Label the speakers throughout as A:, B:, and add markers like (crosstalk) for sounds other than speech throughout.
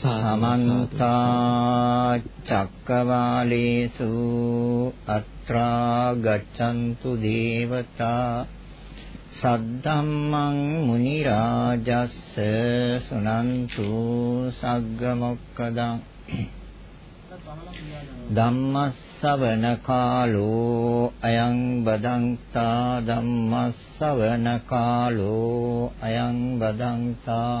A: समन्ता चक्रवालेषु अत्रा गच्छन्तु देवता සද්ධම්මං මුනි රාජස්ස සුනන්තු සග්ගමොක්කදං ධම්මස්සවන කාලෝ අයං බදන්තා ධම්මස්සවන කාලෝ අයං බදන්තා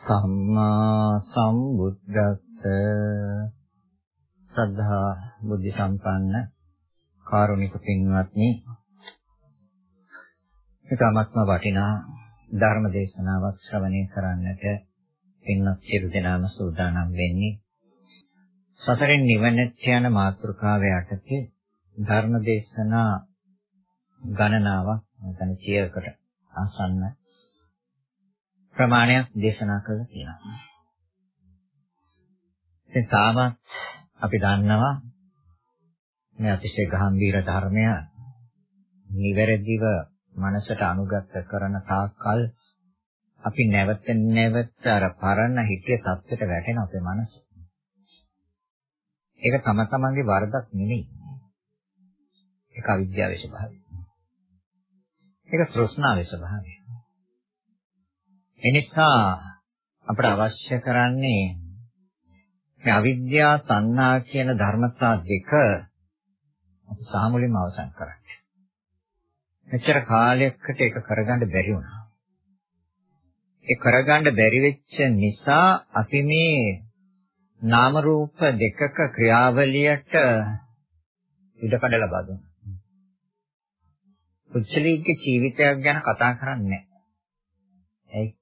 A: සම්මා සම්බුද්දස්ස. සද්ධා බුද්ධ සම්පන්න කාරුණික පින්වත්නි ඊටමත්ම වටිනා ධර්ම දේශනාවක් ශ්‍රවණය කරන්නට පින්වත් සියලු දෙනාම සූදානම් වෙන්නේ. සසරෙන් නිවනට යන මාතෘකාව යටතේ ධර්ම දේශනා ගණනාවක් නැත්නම් 100කට ආසන්න ප්‍රමාණයක් දේශනා කළා තියෙනවා. ඉතින් තාමත් අපි දන්නවා මේ අතිශය ගැඹීර ධර්මය නිවැරදිව මනසට අනුගත කරන තාක්කල් අපි නැවත නැවත අර පරණ හිතිය தත්ත්වයට වැටෙන අපේ මනස. ඒක තම තමන්ගේ වරදක් නෙමෙයි. ඒක අවිද්‍යාවේ ස්වභාවය. ඒක තෘෂ්ණාවේ ස්වභාවය. එනිසා අපට අවශ්‍ය කරන්නේ මේ අවිද්‍යාව තණ්හා කියන ධර්මතා දෙක අපි සාමුලින්ම අවසන් කරන්න. මෙච්චර කාලයකට ඒක කරගන්න බැරි වුණා. ඒ කරගන්න බැරි වෙච්ච නිසා අපි මේ නාම රූප දෙකක ක්‍රියාවලියට ඉඩකඩ ලබා දුන්නා. පුච්චලීගේ ජීවිතයක් ගැන කතා කරන්නේ නැහැ.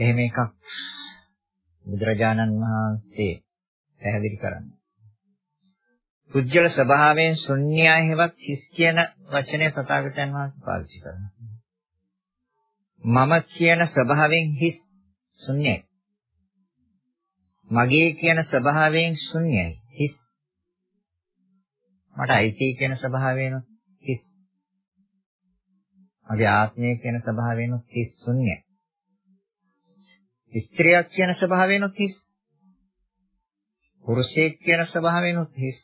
A: එහෙම එකක් බුදුරජාණන් වහන්සේ පැහැදිලි කරන්නේ. පුජ්‍යල ස්වභාවයෙන් ශුන්‍යය හේවත් හිස් කියන වචනය තථාගතයන් වහන්සේ පාවිච්චි කරනවා. මම කියන ස්වභාවයෙන් හිස් ශුන්‍යයි. මගේ කියන ස්වභාවයෙන් ශුන්‍යයි හිස්. මට අයිති කියන ස්වභාවයෙන් හිස්. මගේ ආත්මය කියන ස්වභාවයෙන් හිස් ශුන්‍යයි. ස්ත්‍රියක් කියන ස්වභාවයෙන් හිස්. පුරුෂයෙක් කියන ස්වභාවයෙන් හිස්.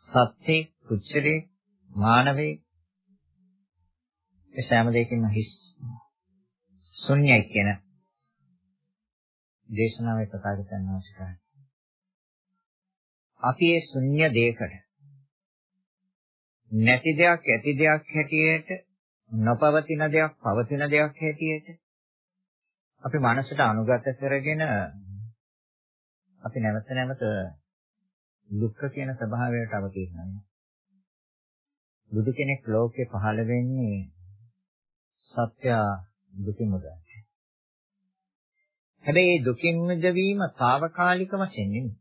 A: සත්‍ය කුච්චරේ මානවේ ඒ සෑම දෙයකින්ම හිස් ශුන්‍යයි කියන දේශනාවේ ප්‍රකාශයන් අවශ්‍යයි. අපි ඒ ශුන්‍ය දෙයකට නැති දෙයක් ඇති දෙයක් හැටියට නොපවතින දෙයක් පවතින දෙයක් හැටියට අපි මනසට අනුගත කරගෙන අපි නැවත නැවත දුක්ඛ කියන ස්වභාවයට අවතීර්ණයි. බුදු කෙනෙක් ලෝකේ පහළ වෙන්නේ සත්‍ය දුකින් මුදවන්න. හැබැයි මේ දුකින් මුදවීම తాවකාලික වශයෙන් නෙමෙයි.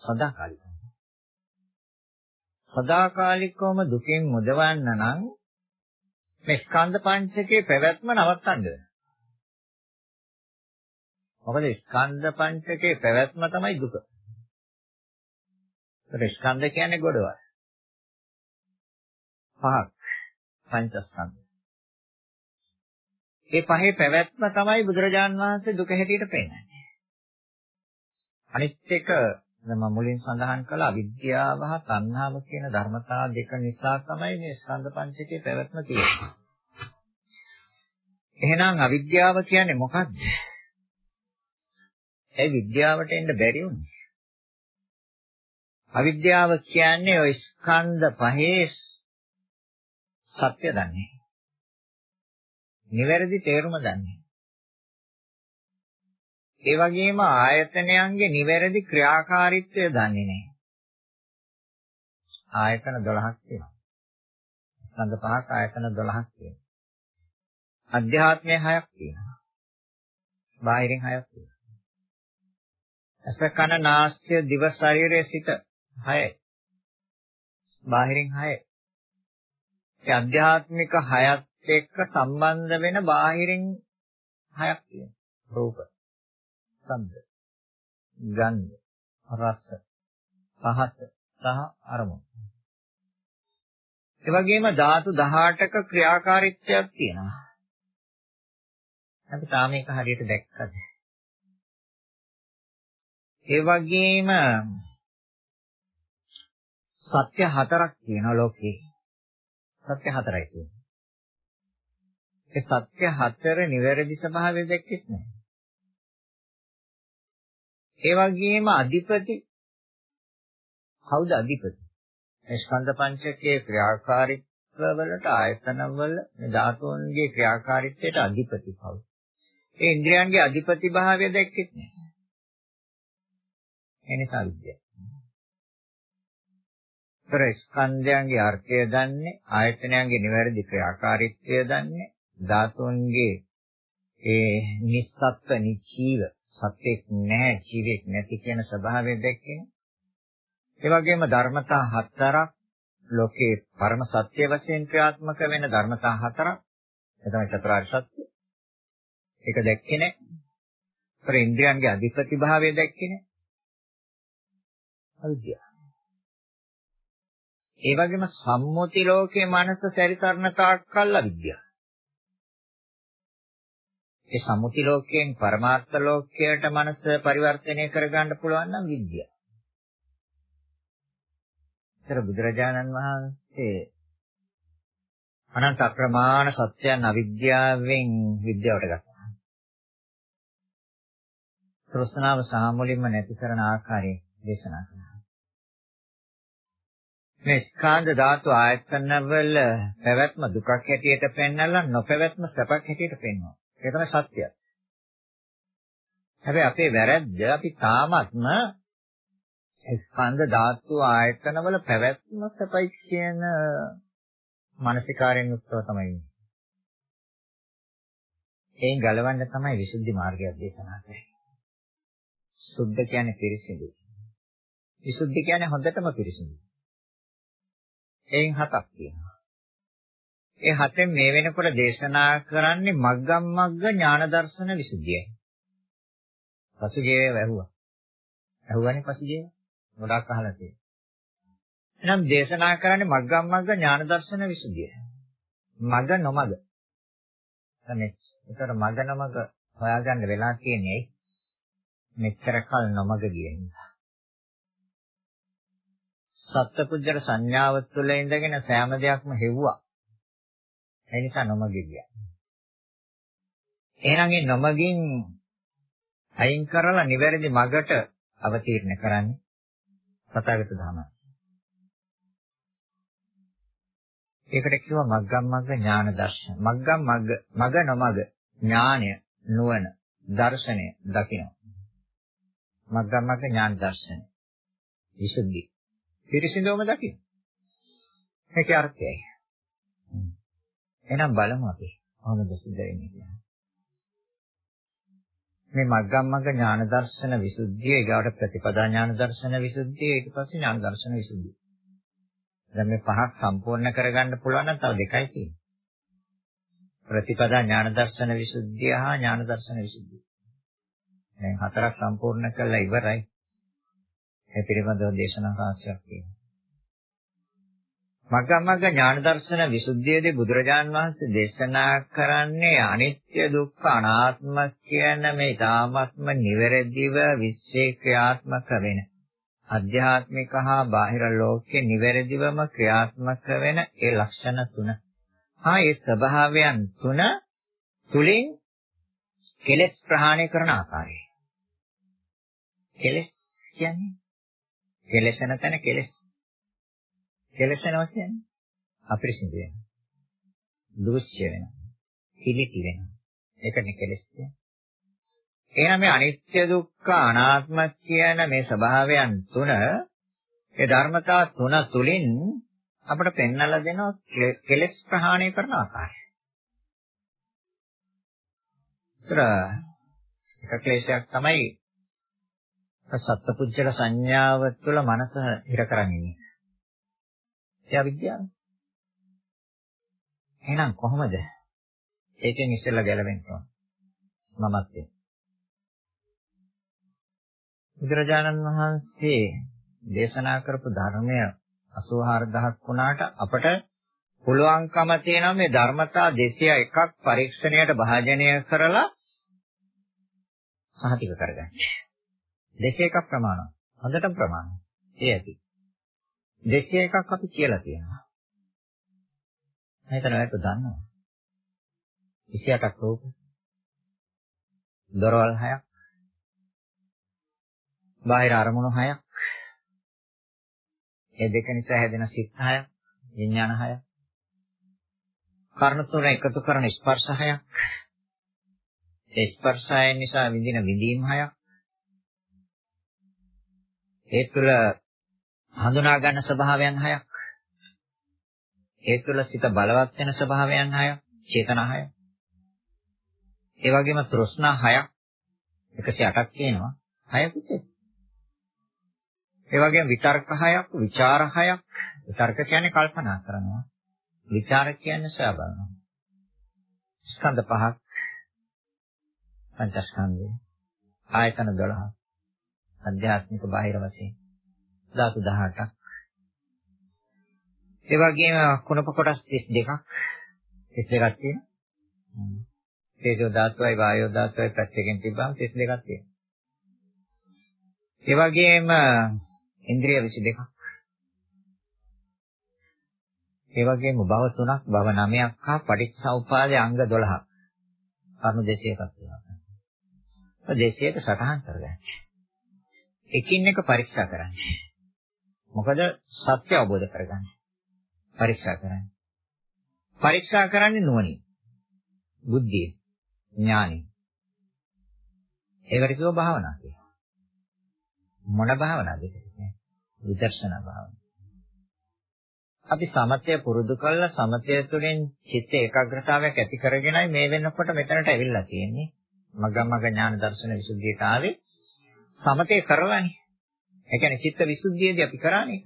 A: සදාකාලික. සදාකාලිකවම දුකින් මුදවන්න නම් මේ ස්කන්ධ පංචකයේ පැවැත්ම නවත්තන්න ඕන. මොකද ස්කන්ධ පංචකයේ පැවැත්ම තමයි දුක. ඒක ස්කන්ධ කියන්නේ ගොඩවල්. පහක් පංචස්කන්ධ. ඒ පහේ පැවැත්ම තමයි බුදුරජාන් වහන්සේ දුක හැටියට පෙන්නන්නේ. අනිත් එක මම මුලින් සඳහන් කළ අවිද්‍යාව හා තණ්හාව කියන ධර්මතා දෙක නිසා තමයි මේ ස්කන්ධ පංචකයේ පැවැත්ම තියෙන්නේ. එහෙනම් අවිද්‍යාව කියන්නේ මොකක්ද? ඒ විද්‍යාවට එන්න බැරි වුණේ. අවිද්‍යාව කියන්නේ ওই ස්කන්ධ පහේ සත්‍ය දන්නේ. නිවැරදි තේරුම දන්නේ. ඒ වගේම ආයතනයන්ගේ නිවැරදි ක්‍රියාකාරීත්වය දන්නේ නැහැ. ආයතන 12ක් තියෙනවා. ස්කන්ධ පහක් ආයතන 12ක් තියෙනවා. අධ්‍යාත්මය 6ක් තියෙනවා. බාහිරින් හයක් තියෙනවා. ඇස කන නාසය දිව ශරීරය සිත හයයි. බාහිරින් හයයි. ඒ ආධ්‍යාත්මික හයත් එක්ක සම්බන්ධ වෙන බාහිරින් හයක් තියෙනවා. රූප, ශබ්ද, ගන්ධ, රස, පහස සහ අරමුණු. ඒ වගේම ධාතු 18ක ක්‍රියාකාරීත්වයක් තියෙනවා. අපි තාම ඒක හරියට දැක්කද? ඒ වගේම සත්‍ය හතරක් තියෙනවා ලෝකේ. සත්‍ය හතරයි තියෙන්නේ. ඒ සත්‍ය හතර නිවැරදි ස්වභාවය දැක්කෙත් නැහැ. ඒ වගේම අධිපති කවුද අධිපති? ස්කන්ධ පංචකයේ ක්‍රියාකාරීත්ව වලට ආයතන වල මේ ධාතුන්ගේ ක්‍රියාකාරීත්වයට අධිපති කවුද? ඒ ඉන්ද්‍රයන්ගේ අධිපති භාවය දැක්කෙත් නැහැ. ඒ නිසා විද්‍යාව. ତර ස්කන්ධයන්ගේ අර්ථය දන්නේ ආයතනයන්ගේ නිවැරදි ක්‍රියාකාරීත්වය දන්නේ ධාතුන්ගේ ඒ නිස්සත්ත්ව නිචීව සත්‍යෙක් නැහැ ජීවෙක් නැති කියන ස්වභාවය දැක්කේ. ඒ වගේම ධර්මතා හතරක් ලෝකේ පරම සත්‍ය වශයෙන් ක්‍රියාත්මක වෙන ධර්මතා හතරක්. ඒ තමයි චතුරාර්ය සත්‍ය. ඒක දැක්කේ නැහැ. ඒතර ඉන්ද්‍රියන්ගේ අධිපති භාවය දැක්කේ නැහැ. අවිද්‍යාව. ඒ වගේම සම්මුති ලෝකයේ මනස සැරිසරන තාක්කල් අවිද්‍යාව. ඒ සම්මුති ලෝකයෙන් පරමාර්ථ ලෝකයට මනස පරිවර්තනය කරගන්න පුළුවන් නම් විද්‍යාව. ඒතර බුදුරජාණන් වහන්සේ අනන්ත අප්‍රමාණ සත්‍යයන් අවිද්‍යාවෙන් විද්‍යාවට ගත්තා. තෘෂ්ණාව සාමුලින්ම නැති කරන ආකාරය දේශනා කළා. මේ ස්කන්ධ ධාතු ආයතන වල පැවැත්ම දුකක් හැටියට පෙන්වලා නොපැවැත්ම සැපක් හැටියට පෙන්වනවා. ඒක තමයි සත්‍යය. හැබැයි අපේ වැරැද්ද අපි තාමත්ම ස්කන්ධ ධාතු ආයතන වල පැවැත්ම සැපයි කියන මානසිකාරයෙන් යුක්තව තමයි ඉන්නේ. එයින් ගලවන්න තමයි විසුද්ධි මාර්ගය දේශනා කරන්නේ. සුද්ධ කියන්නේ පිරිසිදුයි. විසුද්ධි කියන්නේ හොඳටම පිරිසිදුයි. එයින් හතක් තියෙනවා. ඒ හතෙන් මේ වෙනකොට දේශනා කරන්නේ මග්ගම් මග්ග ඥාන දර්ශන විසුද්ධියයි. පසුගියේ වැහුවා. ඇහුවානේ පසුගියේ. ගොඩක් අහලා තියෙනවා. එහෙනම් දේශනා කරන්නේ මග්ගම් මග්ග ඥාන දර්ශන විසුද්ධිය. මග නොමග. තමයි. ඒතර මග නොමග හොයාගන්න වෙලා තියෙන්නේ මෙච්චර කල් නොමග ගිය නිසා. සත්පුජ්‍යර සංඥාව තුළ ඉඳගෙන සෑම දෙයක්ම හෙව්වා. ඒ නිසා නොමග ගියා. එහෙනම් ඒ නොමගින් අයින් කරලා නිවැරදි මගට අවතීර්ණ කරන්නේ සතාගත ධර්මයි. ඒකට කිව්වා මග්ගම් මග්ග ඥාන දර්ශන. මග්ගම් මග්ග මග නොමග ඥානය නුවණ දර්ශනය දකිනවා. මග්ගමග්ග ඥාන දර්ශනය. විසුද්ධි. පිරිසිදුවම දකින්න. ඒකේ අර්ථයයි. එහෙනම් බලමු අපි කොහොමද සිද්ධ වෙන්නේ කියලා. මේ මග්ගමග්ග ඥාන දර්ශන විසුද්ධිය ඊගාවට ප්‍රතිපදා ඥාන දර්ශන විසුද්ධිය ඊට පස්සේ ඥාන දර්ශන විසුද්ධිය. දැන් මේ පහක් සම්පූර්ණ කරගන්න පුළුවන් නම් තව දෙකයි තියෙන්නේ. ප්‍රතිපදා ඥාන දර්ශන විසුද්ධිය හා ඥාන දර්ශන විසුද්ධිය. දැන් හතරක් සම්පූර්ණ කළා ඉවරයි. ඒ පිළිබඳව දේශනා රාශියක් තියෙනවා. මග්ගමග්ග ඥාන දර්ශන විසුද්ධියේදී බුදුරජාන් වහන්සේ දේශනා කරන්නේ අනිත්‍ය දුක්ඛ අනාත්ම කියන මේ ඊ타ත්ම නිවැරදිව විශ්ේ ක්‍රියාත්මක වෙන අධ්‍යාත්මික හා බාහිර ලෝකයේ නිවැරදිවම ක්‍රියාත්මක වෙන ඒ ලක්ෂණ තුන. හා ඒ ස්වභාවයන් තුන තුලින් කෙලෙස් ප්‍රහාණය කරන ආකාරය. කෙලෙස් කියන්නේ කෙලෙසන තැන කෙලෙස්. කෙලෙසනවා කියන්නේ අපිරිසිදු වෙනවා. දුෂ්‍ය වෙනවා. කිලිටි වෙනවා. ඒකනේ කෙලෙස් කියන්නේ. එහෙනම් මේ අනිත්‍ය දුක්ඛ අනාත්ම කියන මේ ස්වභාවයන් තුන ඒ ධර්මතා තුන තුලින් අපිට පෙන්වලා දෙනවා කෙලෙස් ප්‍රහාණය කරන ආකාරය. ඒතර එක ක්ලේශයක් තමයි සත්පුජ්‍යල සංඥාව තුළ මනස හිර කරගෙන ඉන්නේ. ඒ අවිද්‍යාව. එහෙනම් කොහොමද? ඒකෙන් ඉස්සෙල්ලා ගැලවෙන්න ඕන. මමත්වය. බුදුරජාණන් වහන්සේ දේශනා කරපු ධර්මය 84000ක් වුණාට අපට පුළුවන්කම තියෙනවා මේ ධර්මතා 201ක් පරීක්ෂණයට භාජනය කරලා සහතික කරගන්න. 201ක් ප්‍රමාණවත්. හොඳටම ප්‍රමාණවත්. ඒ ඇති. 201ක් අපි කියලා තියෙනවා. හිතන ඔයක දන්නවා. 28ක් රූප. දොරවල් 6ක්. බාහිර අරමුණු 6ක්. ඒ දෙක නිසා හැදෙන සිත් 6ක්, විඥාන 6ක්. කර්ණ තුන එකතු කරන ස්පර්ශ 6ක්. ඒ ස්පර්ශයන් නිසා විඳින විඳීම් 6ක්. ඒ තුළ හඳුනා ගන්න ස්වභාවයන් 6ක්. ඒ තුළ සිත බලවත් වෙන ස්වභාවයන් 6ක්, චේතනා 6ක්. ඒ වගේම තෘෂ්ණා 6ක් 108ක් තියෙනවා. 6කුත් ඒ වගේම විතර්ක 6ක්, ਵਿਚාර 6ක්. විතර්ක කියන්නේ කල්පනා කරනවා. විචාර කියන්නේ සොයා බලනවා. ස්කන්ධ පහක් පංචස්කන්ධය ආයතන 12 අධ්‍යාත්මික බාහිර වශයෙන්. ධාතු 18ක් ඒ වගේම කුණප කොටස් 32ක් 32ක් තියෙනවා. තේජෝ ධාතුවයි වායෝ ධාතුවයි පැත්තකින් තිබ්බම 32ක් තියෙනවා. ඒ වගේම ඉන්ද්‍රිය 22ක් ඒ වගේම භව 3ක් භව 9ක් හා පටිච්චසමුපාදයේ අංග 12ක් කර්ම 200ක් තියෙනවා. 200ට සටහන් කරගන්න. එකින් එක පරීක්ෂා කරන්න. මොකද සත්‍ය අවබෝධ කරගන්න. පරීක්ෂා කරන්න. පරීක්ෂා කරන්නේ නුවණින්. බුද්ධිය, ඥානෙ. ඒකට කියව භාවනා කියලා. මොන භාවනාවද කියන්නේ? විදර්ශනා භාවනාව. අපි සමතය පුරුදු කළා සමතය තුළින් චිත්ත ඒකාග්‍රතාවයක් ඇති කරගෙනයි මේ වෙනකොට මෙතනට ඇවිල්ලා තියෙන්නේ. මග්ගමග්ග ඥාන දර්ශන විසුද්ධියට ආවේ සමතය කරලානේ. ඒ කියන්නේ චිත්ත විසුද්ධියේදී අපි කරානේ.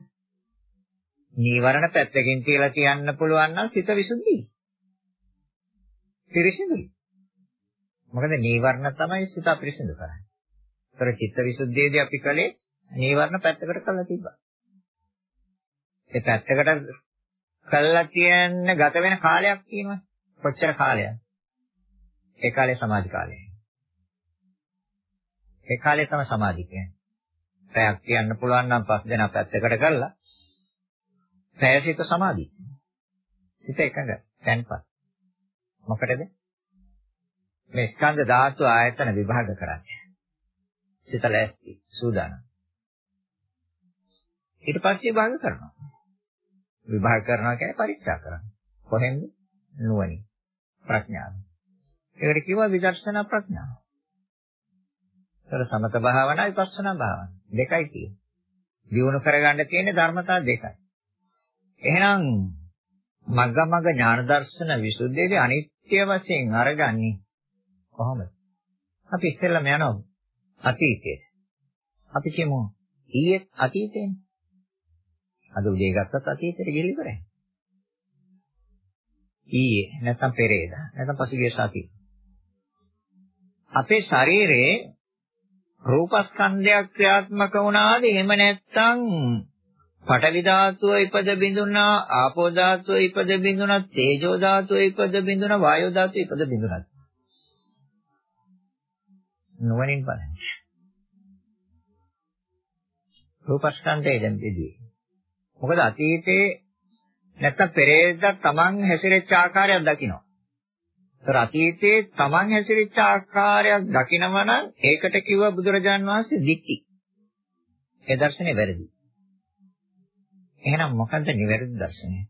A: නීවරණ පැත්තකින් තියලා තියන්න පුළුවන් නම් සිත විසුද්ධියි. පිරිසිදුයි. මොකද නීවරණ තමයි සිත අපිරිසිදු කරන්නේ. ඒතර චිත්ත විසුද්ධියේදී අපි කලේ නීවරණ පැත්තකට කරලා තිබ්බා. ඒ පැත්තකට කළා කියන්න ගත වෙන කාලයක් තියෙනවා. කොච්චර කාලයක්ද? ඒ කාලේ සමාධි කාලය. ඒ කාලේ තමයි සමාධි කියන්නේ. පැයක් කියන්න පුළුවන් නම් පස් දෙනා පැත්තකට කරලා පැයසිත සමාධි. සිත එකඟ, තැන්පත්. මොකටද? මේ ස්කන්ධ ධාතු ආයතන විභාග කරන්නේ. සිත ලැස්ති, සූදානම්. ඊට පස්සේ භාග කරනවා. විභාග කරනවා කියන්නේ පරීක්ෂා කරනවා. කොහෙන්ද? නුවණින්. ප්‍රඥාව. ඒකට කියවා විදර්ශනා ප්‍රඥාව. ඒතර සමත භාවනා විපස්සනා භාවනා දෙකයි තියෙන්නේ. දියුණු කරගන්න තියෙන ධර්මතා දෙකයි. එහෙනම් මග්ගමග්ග ඥාන දර්ශන විසුද්ධියේදී අනිත්‍ය වශයෙන් අරගන්නේ කොහොමද? අපි ඉස්සෙල්ලාම යනවා අතීතයට. අපි කියමු ඊයේ අතීතේනේ. අද උදේ ගත්තත් අතීතයට ගිහින් ඉවරයි. ඊයේ නැත්නම් පෙරේදා නැත්නම් පසුගිය සතියේ. අපේ ශරීරයේ රූපස්කන්ධයක් ක්‍රියාත්මක වුණාද? එහෙම නැත්නම් පඨවි ධාතුව ඉපද බිඳුනා ආපෝ ධාතුව ඉපද බිඳුනා තේජෝ ධාතුව ඉපද බිඳුනා වායෝ ධාතුව ඉපද බිඳුනා නුවණින් බලන්න. රූපස්කන්ධය දැන් බෙදුවේ මොකද අතීතේ නැත්තම් පෙරේදා තමන් හැසිරෙච්ච ආකාරයක් දකිනවා. ඒතර අතීතේ තමන් හැසිරෙච්ච ආකාරයක් දකිනම නම් ඒකට කිව්ව බුදුරජාන් වහන්සේ දික්ටි. ඒ දර්ශනේ වැරදි. එහෙනම් මොකද්ද නිවැරදි දර්ශනය?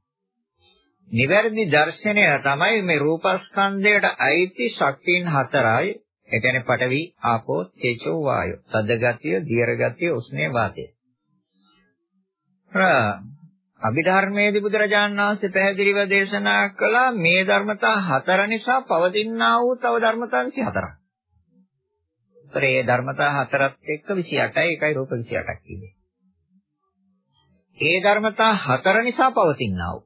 A: නිවැරදි දර්ශනය තමයි මේ රූපස්කන්ධයට අයිති ශක්තියන් හතරයි. ඒ කියන්නේ පඨවි, ආපෝ, තේජෝ, වායෝ. සද්ද ගතිය, දියර ගතිය, උෂ්ණේ වාතය. අභිධර්මයේදී බුදුරජාණන් වහන්සේ පැහැදිලිව දේශනා කළා මේ ධර්මතා හතර නිසා පවතිනා වූ තව ධර්මතා 24ක්. උත්තරේ ධර්මතා හතරත් එක්ක 28යි ඒකයි රූප 28ක් කියන්නේ. ඒ ධර්මතා හතර නිසා පවතිනා වූ.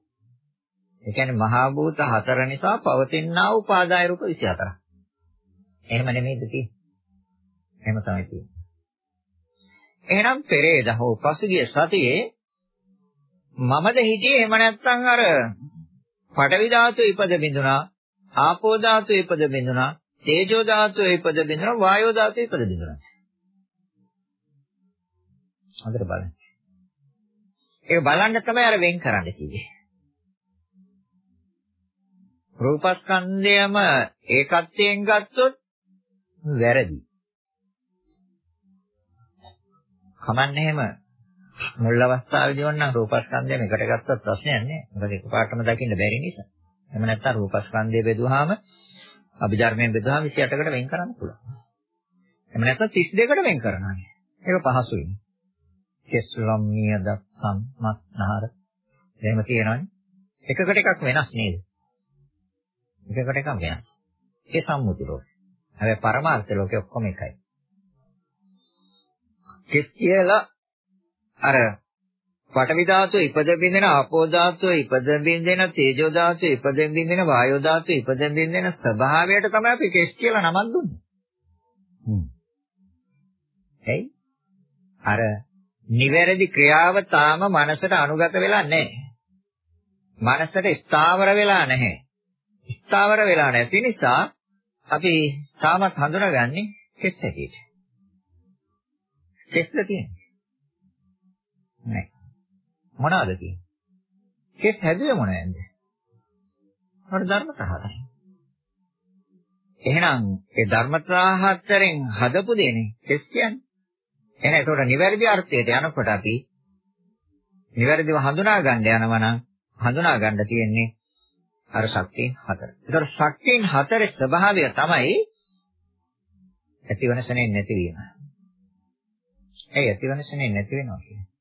A: ඒ කියන්නේ මහා භූත හතර නිසා පවතිනා වූ පාදාය රූප 24ක්. එහෙම නෙමෙයිද තියෙන්නේ? එහෙම තමයි තියෙන්නේ. එහෙනම් පෙරේද හෝ පසුගිය සතියේ මමද හිටියේ එහෙම නැත්නම් අර පඨවි ධාතු ඉපද බිඳුනා ආපෝ ධාතු ඉපද බිඳුනා තේජෝ ධාතු ඉපද බිඳුනා වායෝ ධාතු ඉපද බිඳුනා හොඳට බලන්න. ඒක බලන්න තමයි අර වෙන් කරන්න කිව්වේ. රූපස්කන්ධයම ඒකත්වයෙන් ගත්තොත් වැරදි. කමන්නේ එහෙම. මුල් අවස්ථාවේදී වුණා රූපස්කන්ධයම එකට ගත්තත් ප්‍රශ්නයක් නෑ. මොකද එකපාරටම දකින්න බැරි නිසා. එහෙම නැත්නම් රූපස්කන්ධය බෙදුවාම අභිධර්මයෙන් බෙදුවාම 28කට වෙන් කරන්න පුළුවන්. එහෙම නැත්නම් 32කට වෙන් කරනවා. ඒක පහසුයි. කෙස්ලම් නියද සම්මස් නහර. එහෙම තියෙනවනේ. එකකට එකක් වෙනස් නේද? එකකට එකක් වෙනස්. ඒ සම්මුති ලෝකය. හැබැයි පරමාර්ථ ලෝකේ ඔක්කොම එකයි. කෙස් කියලා අර පඨවි ධාතුව ඉපද බින්දෙන ආපෝ ධාතුව ඉපද බින්දෙන තේජෝ ධාතුව ඉපද බින්දෙන වායෝ ධාතුව ඉපද බින්දෙන ස්වභාවයට තමයි අපි කෙස් කියලා නමක් දුන්නේ. හ්ම්. එයි අර නිවැරදි ක්‍රියාව තාම මනසට අනුගත වෙලා නැහැ. මනසට ස්ථාවර වෙලා නැහැ. ස්ථාවර වෙලා නැති නිසා අපි තාමත් හඳුනාගන්නේ කෙස් හැටියට. කෙස්ද තියෙන්නේ. නැහැ. මොනවද තියෙන්නේ? කෙස් හැදුවේ මොනවද? අපේ ධර්මතා හතරයි. එහෙනම් ඒ ධර්මතා හතරෙන් හදපු දෙනේ කෙස් කියන්නේ. එහෙනම් ඒකට නිවැරදි අර්ථයට යනකොට අපි නිවැරදිව හඳුනා ගන්න යනවා නම් හඳුනා ගන්න තියෙන්නේ අර ශක්තිය හතර. ඒතර ශක්තියන් හතරේ ස්වභාවය තමයි ඇතිවනසනේ නැතිවීම. ඒ ඇතිවනසනේ නැති වෙනවා කියන්නේ.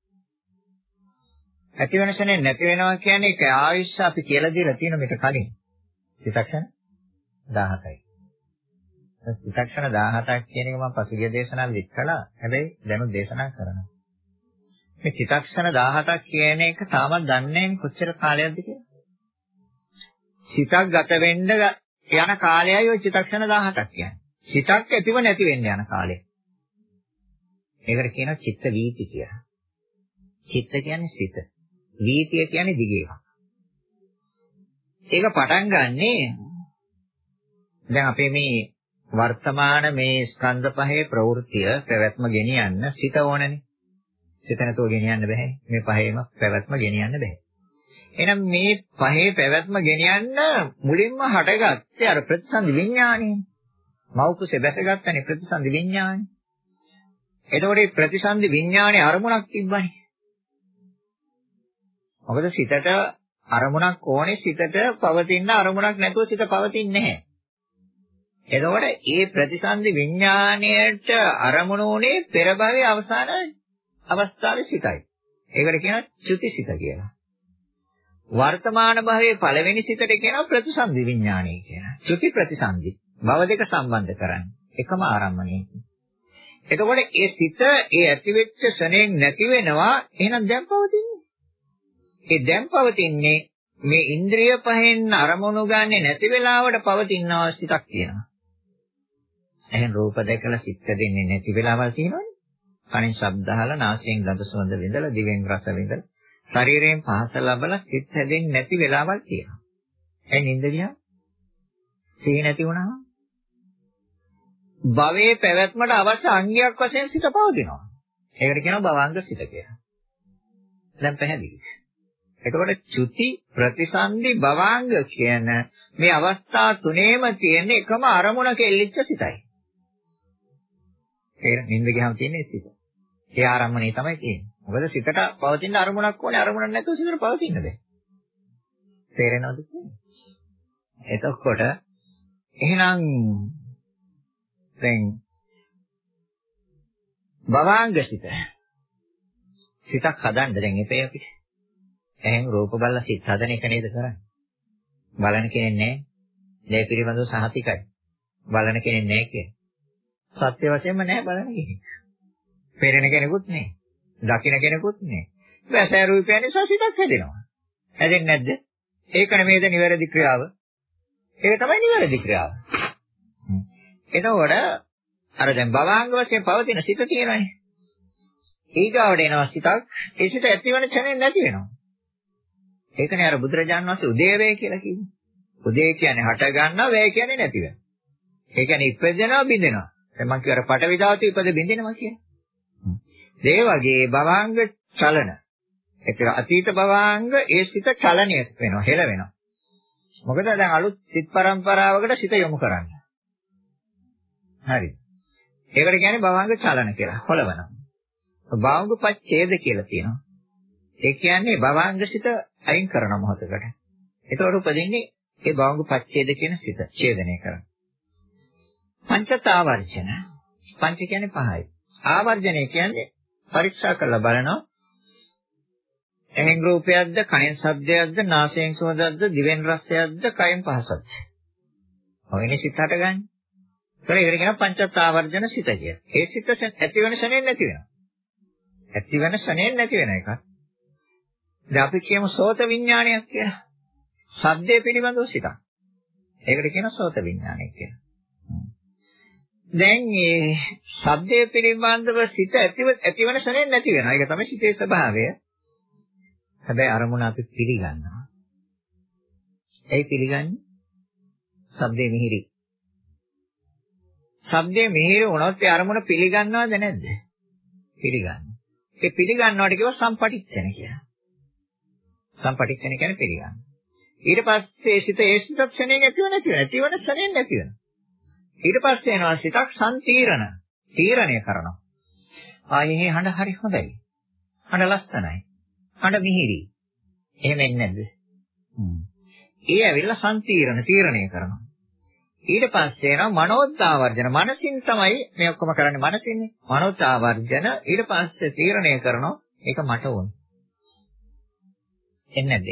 A: ඇති වෙනසනේ නැති වෙනවා කියන්නේ ඒක ආයුෂ අපි කියලා දීලා තියෙන මේක කලින්. චිත්තක්ෂණ 17යි. චිත්තක්ෂණ 17ක් කියන එක මම පසුගිය දේශනාවේ විස්කලා. හැබැයි දැනුත් දේශනා කරනවා. මේ චිත්තක්ෂණ 17ක් කියන එක තාමත් දන්නේ කොච්චර කාලයක්ද කියලා. සිතක් ගත වෙන්න යන කාලයයි ওই චිත්තක්ෂණ 17ක් කියන්නේ. සිතක් ඇතිව නැති වෙන්න යන කාලය. ඒකට කියනවා චිත්ත වීති කියලා. චිත්ත කියන්නේ සිත. වීතිය කියන්නේ දිගේක. ඒක පටන් ගන්නේ දැන් අපේ මේ වර්තමාන මේ ස්කන්ධ පහේ ප්‍රවෘත්තිය පැවැත්ම ගෙනියන්න සිත ඕනනේ. සිත නැතුව ගෙනියන්න බෑ. මේ පහේම පැවැත්ම ගෙනියන්න බෑ. එහෙනම් මේ පහේ පැවැත්ම ගෙනියන්න මුලින්ම හටගත්තේ අර ප්‍රතිසන්දි විඥානේ. මෞකුසේ බැසගත්තනේ ප්‍රතිසන්දි විඥානේ. එතකොට මේ ප්‍රතිසන්දි විඥානේ අරමුණක් තිබ්බනේ. මොකද සිතට අරමුණක් ඕනේ සිතට පවතින අරමුණක් නැතුව සිත පවතින්නේ නැහැ. එතකොට ඒ ප්‍රතිසන්දි විඥාණයට අරමුණු උනේ පෙර භවයේ අවසාන අවස්ථාවේ සිතයි. ඒකට කියනවා චුතිසිත කියලා. වර්තමාන භවයේ පළවෙනි සිතට කියනවා ප්‍රතිසන්දි විඥාණය කියලා. චුති ප්‍රතිසන්දි. භව දෙක සම්බන්ධ කරන්නේ. එකම ආරම්භණයකින්. එතකොට ඒ සිත ඒ ඇතිවෙච්ච ශරණයෙන් නැති වෙනවා එහෙනම් දැන් පවතින්නේ. ඒ දැන් පවතින්නේ මේ ඉන්ද්‍රිය පහෙන් අරමුණු ගන්නෙ නැති වෙලාවට පවතින අවශ්‍යතාවක් තියෙනවා. එහෙන් රූප දැකලා සිත් දෙන්නේ නැති වෙලාවල් තියෙනවනේ. කනින් ශබ්ද අහලා නාසයෙන් ගඳ සුවඳ විඳලා දිවෙන් රස විඳලා ශරීරයෙන් පහස ලබලා සිත් හැදෙන්නේ නැති වෙලාවල් තියෙනවා. ඒ නින්ද ගියා සිහි නැති වුණාම භවයේ පැවැත්මට අවශ්‍ය අංගයක් වශයෙන් සිත පවතිනවා. ඒකට කියනවා භවංග සිත කියලා. දැන් පැහැදිලිද? එතකොට චුති ප්‍රතිසන්දි භවාංග කියන මේ අවස්ථා තුනේම තියෙන එකම අරමුණ කෙල්ලිච්ච සිතයි. ඒක නින්ද ගියාම තියෙන්නේ සිත. ඒ ආරම්මණය තමයි තියෙන්නේ. මොකද සිතට පවතින අරමුණක් ඕනේ අරමුණක් නැතුව සිතට පවතින්න බෑ. තේරෙනවද කියන්නේ? එතකොට එහෙනම් දැන් භවාංග සිත සිතක් හදන්න දැන් එපේ අපිට. එහෙන් රූප බලලා සිත් හදන එක නේද කරන්නේ. බලන කෙනෙක් නැහැ. මේ පිළිබඳව සහතිකයි. බලන කෙනෙක් නැහැ කියන්නේ. සත්‍ය වශයෙන්ම නැහැ බලන කෙනෙක්. පෙරෙන කෙනෙකුත් නෙයි. දකින්න කෙනෙකුත් නෙයි. වැසෑ රූපය නිසා සිතක් හැදෙනවා. හැදෙන්නේ නැද්ද? ඒක නෙමේද නිවැරදි ක්‍රියාව? ඒක තමයි නිවැරදි ක්‍රියාව. එතකොට අර දැන් භවාංග වශයෙන් පවතින සිත තියෙනනේ. ඊගාවට එනවා සිතක් ඒ සිත ඇතිවන ක්ෂණයෙන් නැති වෙනවා. ඒකනේ අර බුදුරජාණන් වහන්සේ උදේවේ කියලා කිව්වේ. උදේ කියන්නේ හට ගන්නවා වේ කියන්නේ නැති වෙනවා. ඒ කියන්නේ ඉපදෙනවා බිඳෙනවා. දැන් මම කිව්ව අර පටවි ධාතු ඉපද බිඳෙනවා කියන්නේ. ඒ වගේ භවාංග චලන. ඒක අතීත භවාංග ඒ සිත චලනය වෙනවා හෙල වෙනවා. මොකද දැන් අලුත් සිත් පරම්පරාවකට සිත යොමු කරන්න. හරි. ඒකට කියන්නේ භවාංග චලන කියලා. හොලවනවා. භාංග පච්ඡේද කියලා තියෙනවා. ඒ කියන්නේ භවාංගසිත අයින් කරන මොහොතකට. ඒතකොට උපදින්නේ ඒ භාංග පච්ඡේද කියන සිත ඡේදනය කරන. පංචතාවර්ජන. පංච කියන්නේ පහයි. ආවර්ජනය කියන්නේ පරීක්ෂා කරලා බලනවා. එහෙන් රූපයක්ද, කනෙන් ශබ්දයක්ද, නාසයෙන් සුවඳක්ද, දිවෙන් රසයක්ද, කයෙන් පහසක්ද. ඔයනේ සිත හටගන්නේ. ඒකට කියන පංචතාවර්ජන සිත කිය. ඒ සිත ඇති වෙන ශරණේ නැති වෙනවා. ඇති වෙන ශරණේ නැති වෙන එකක්. දැන් අපි කියමු සෝත විඥානයක් කියලා. සද්දේ පිළිබඳව සිතක්. ඒකට කියන සෝත විඥානය කියලා. දැන් මේ ශබ්දයේ පිළිබඳව සිත ඇතිව ඇතිවන ශරණේ නැති වෙනවා. ඒක තමයි සිතේ ස්වභාවය. හැබැයි අරමුණ අපි පිළිගන්නවා. ඇයි පිළිගන්නේ? ශබ්දේ මිහිරි. ශබ්දේ මිහිරි වුණොත් ඒ අරමුණ පිළිගන්නවද නැද්ද? පිළිගන්නවා. ඒ පිළිගන්නවට කියව සම්පටිච්ඡන කියලා. සම්පටිච්ඡන කියන්නේ පිළිගන්න. ඊට පස්සේ සිත ඒ සිත ක්ෂණයෙන් ඇතිව නැති වෙන. ඇතිවන ක්ෂණයෙන් නැති වෙන. ඊට පස්සේ එනවා සිතක් සම්තීරණ. තීරණය කරනවා. ආයේ හඬ හරි හොඳයි. හඬ ලස්සනයි. හඬ මිහිරි. එහෙම එන්නේ නැද්ද? හ්ම්. ඒ ඇවිල්ලා සම්තීරණ තීරණය කරනවා. ඊට පස්සේ එනවා මනෝත්ආවර්ජන. මනසින් තමයි මේ ඔක්කොම කරන්නේ මනසින්නේ. මනෝත්ආවර්ජන ඊට පස්සේ තීරණය කරනවා ඒක මට ඕන. එන්නේ නැද්ද?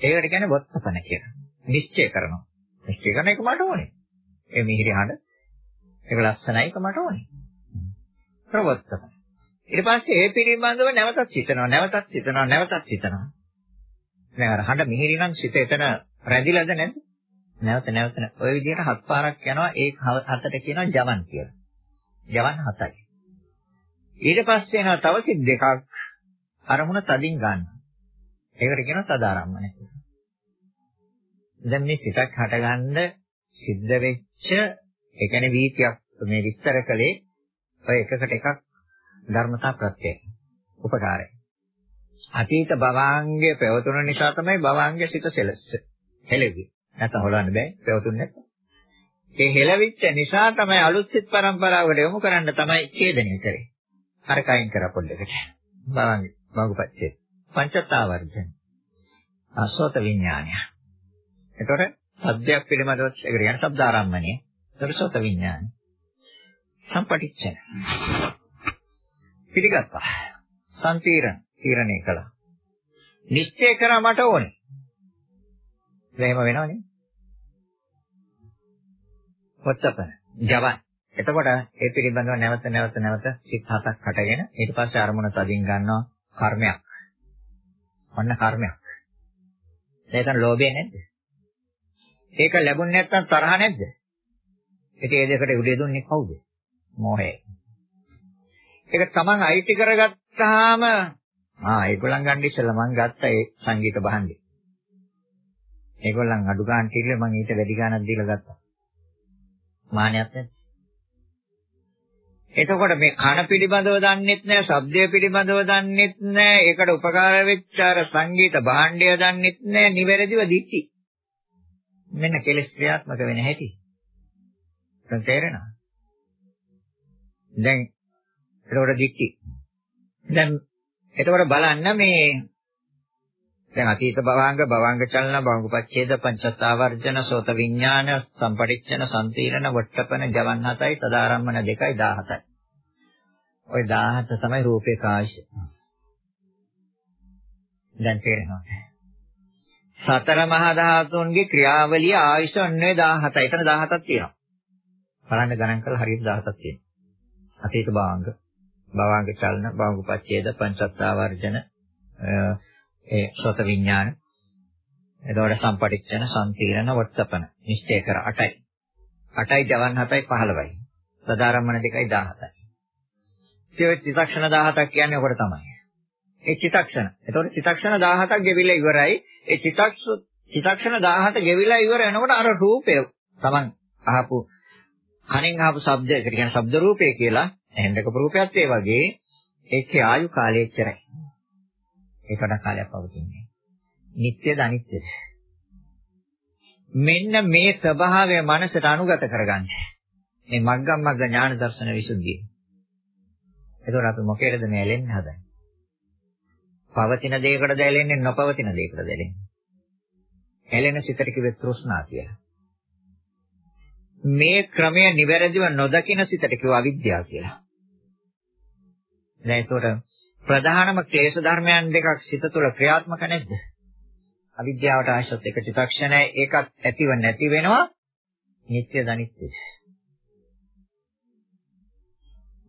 A: ඒකට කියන්නේ වොත්තපන කියලා. නිශ්චය කරනවා. නිශ්චය කරන එක මට ඕනේ. ඒ මිහිරි හඬ ඒක ලස්සනයි ඒක මට ඕනේ. ප්‍රවත්තපන. ඊට පස්සේ ඒ පිළිබඳව නැවතත් හිතනවා නැවතත් හිතනවා නැවතත් හිතනවා. දැන් අර හඬ මිහිරි නම් සිත එතන රැඳිලාද නැද්ද? නැවත නැවත ඔය විදිහට හත් පාරක් යනවා ඒ හතට කියනවා ජවන් කියලා. ජවන් හතයි. ඊට පස්සේ එනවා තව සිත් දෙකක් අරමුණ තදින් ගන්න. ඒකට කියනවා සදාරම්මන කියලා. දැන් මේ සිතක් හටගන්න සිද්ධ වෙච්ච ඒ කියන්නේ වීතියක් මේ විස්තර කළේ ඔය එකකට එකක් ධර්මතා ප්‍රත්‍යය. උපකාරය. අතීත භවාංගයේ පැවතුන නිසා තමයි භවාංගයේ සිත සෙලස්ස. හෙලෙවි. නැත්නම් හොලන්න බෑ. පැවතුන්නේ නැත්නම්. ඒ හෙලවිච්ච නිසා තමයි අලුත් සිත් පරම්පරාවකට යොමු කරන්න තමයි ඡේදනය කරේ. අර කයින් කර පොඩ්ඩකට. බලන්න භාගපච්චේ. පංචතාවර්ජන. අසෝත විඥානය. එතකොට සද්දයක් පිළිබඳව ඒකට කියන ශබ්ද ආරම්භණය. එතකොට සෝත විඥානය. සම්පටිච්ඡන. පිළිගත්තා. සම්පීරණ තීරණය කළා. නිශ්චය කරා මට ඕනේ. එහෙම වෙනවනේ. වත්තපන ජවන්. එතකොට ඒ පිළිබඳව නැවත නැවත නැවත සිත් හතක් හටගෙන ඊට පස්සේ අරමුණ තදින් ගන්නවා කර්මයක්. ඔන්න කර්මයක්. ඒකන ලෝභය නැද්ද? ඒක ලැබුණ නැත්නම් තරහ නැද්ද? ඉතින් ඒ දෙකට උඩේ දුන්නේ කවුද? මෝහය. ඒක තමන් අයිති කරගත්තාම ආ ඒගොල්ලන් ගන්න ඉස්සෙල්ලා මං ගත්ත ඒ සංගීත භාණ්ඩේ. ඒගොල්ලන් අඩු ගන්න කිව්වේ මං ඊට වැඩි ගාණක් දීලා ගත්තා. මානයක් නැද්ද? එතකොට මේ කන පිළිබඳව දන්නෙත් නැහැ, ශබ්දය පිළිබඳව දන්නෙත් නැහැ, ඒකට උපකාර වෙච්ච අර සංගීත භාණ්ඩය දන්නෙත් නැහැ, නිවැරදිව දිට්ටි. මෙන්න කෙලස් ක්‍රියාත්මක වෙන හැටි. දැන් තේරෙනවද? දැන් එතකොට දිට්ටි. දැන් එතකොට බලන්න මේ දැන් අතීත භවංග භවංග චලන භවංගපච්ඡේද පංචත්තාවර්ජන සෝත විඥාන සම්පටිච්ඡන සම්තීරණ වට්ටපන ජවන් හතයි තදාරම්මන දෙකයි 17යි. ওই 17 තමයි රූපේ කාශ. දැන් තේරෙනවද? සතර මහා ධාතුන්ගේ ක්‍රියාවලිය ආයුෂ ඔන්නේ 17යි. එතන 17ක් තියෙනවා. බලන්න ගණන් කරලා හරියට 17ක් තියෙනවා. අතීත භාංග, භවංග චලන, භවංග පච්ඡේද, පංචත්තාවර්ජන, ඒ සෝත විඥාන, එතකොට සම්පටිච්ඡන, සම්තීරණ, වට්ටපන, නිශ්චය කර 8යි. 8යි ජවන් 7යි 15යි. සදාරම්මන දෙකයි 17යි. ඒ චිත්තක්ෂණ 17ක් කියන්නේ ඔකට තමයි. ඒ චිත්තක්ෂණ. එතකොට චිත්තක්ෂණ 17ක් ගෙවිලා ඉවරයි. ඒ චිත්තක්ෂ චිත්තක්ෂණ 17 ගෙවිලා ඉවර වෙනකොට අර රූපය Taman අහපු කණෙන් අහපු ශබ්දයකට කියන ශබ්ද රූපය කියලා එහෙන්දක රූපයත් ඒ වගේ ඒකේ ආයු කාලය එච්චරයි. ඒකට කාලයක් පවතින්නේ. නිට්ටයද අනිත්‍යද? මෙන්න මේ ස්වභාවය මනසට අනුගත කරගන්න. මේ මග්ගම් මග්ග ඥාන දර්ශන විසුද්ධිය. එතකොට අපි මොකේද මේ ඇලෙන්න හදන්නේ? පවතින දෙයකටද ඇලෙන්නේ නොපවතින දෙයකටද ඇලෙන්නේ? ඇලෙන සිතට කිව්වෙ තෘෂ්ණා කියලා. මේ ක්‍රමය නිවැරදිව නොදකින සිතට කිව්ව අවිද්‍යාව කියලා. දැන් ඒකට ප්‍රධානම ක්ලේශ ධර්මයන් දෙකක් සිත තුළ ක්‍රියාත්මක නැද්ද? අවිද්‍යාවට ආශ්‍රිත එක චිත්තක්ෂණය ඒකත් ඇතිව නැති වෙනවා නිත්‍ය දනිත්‍යද?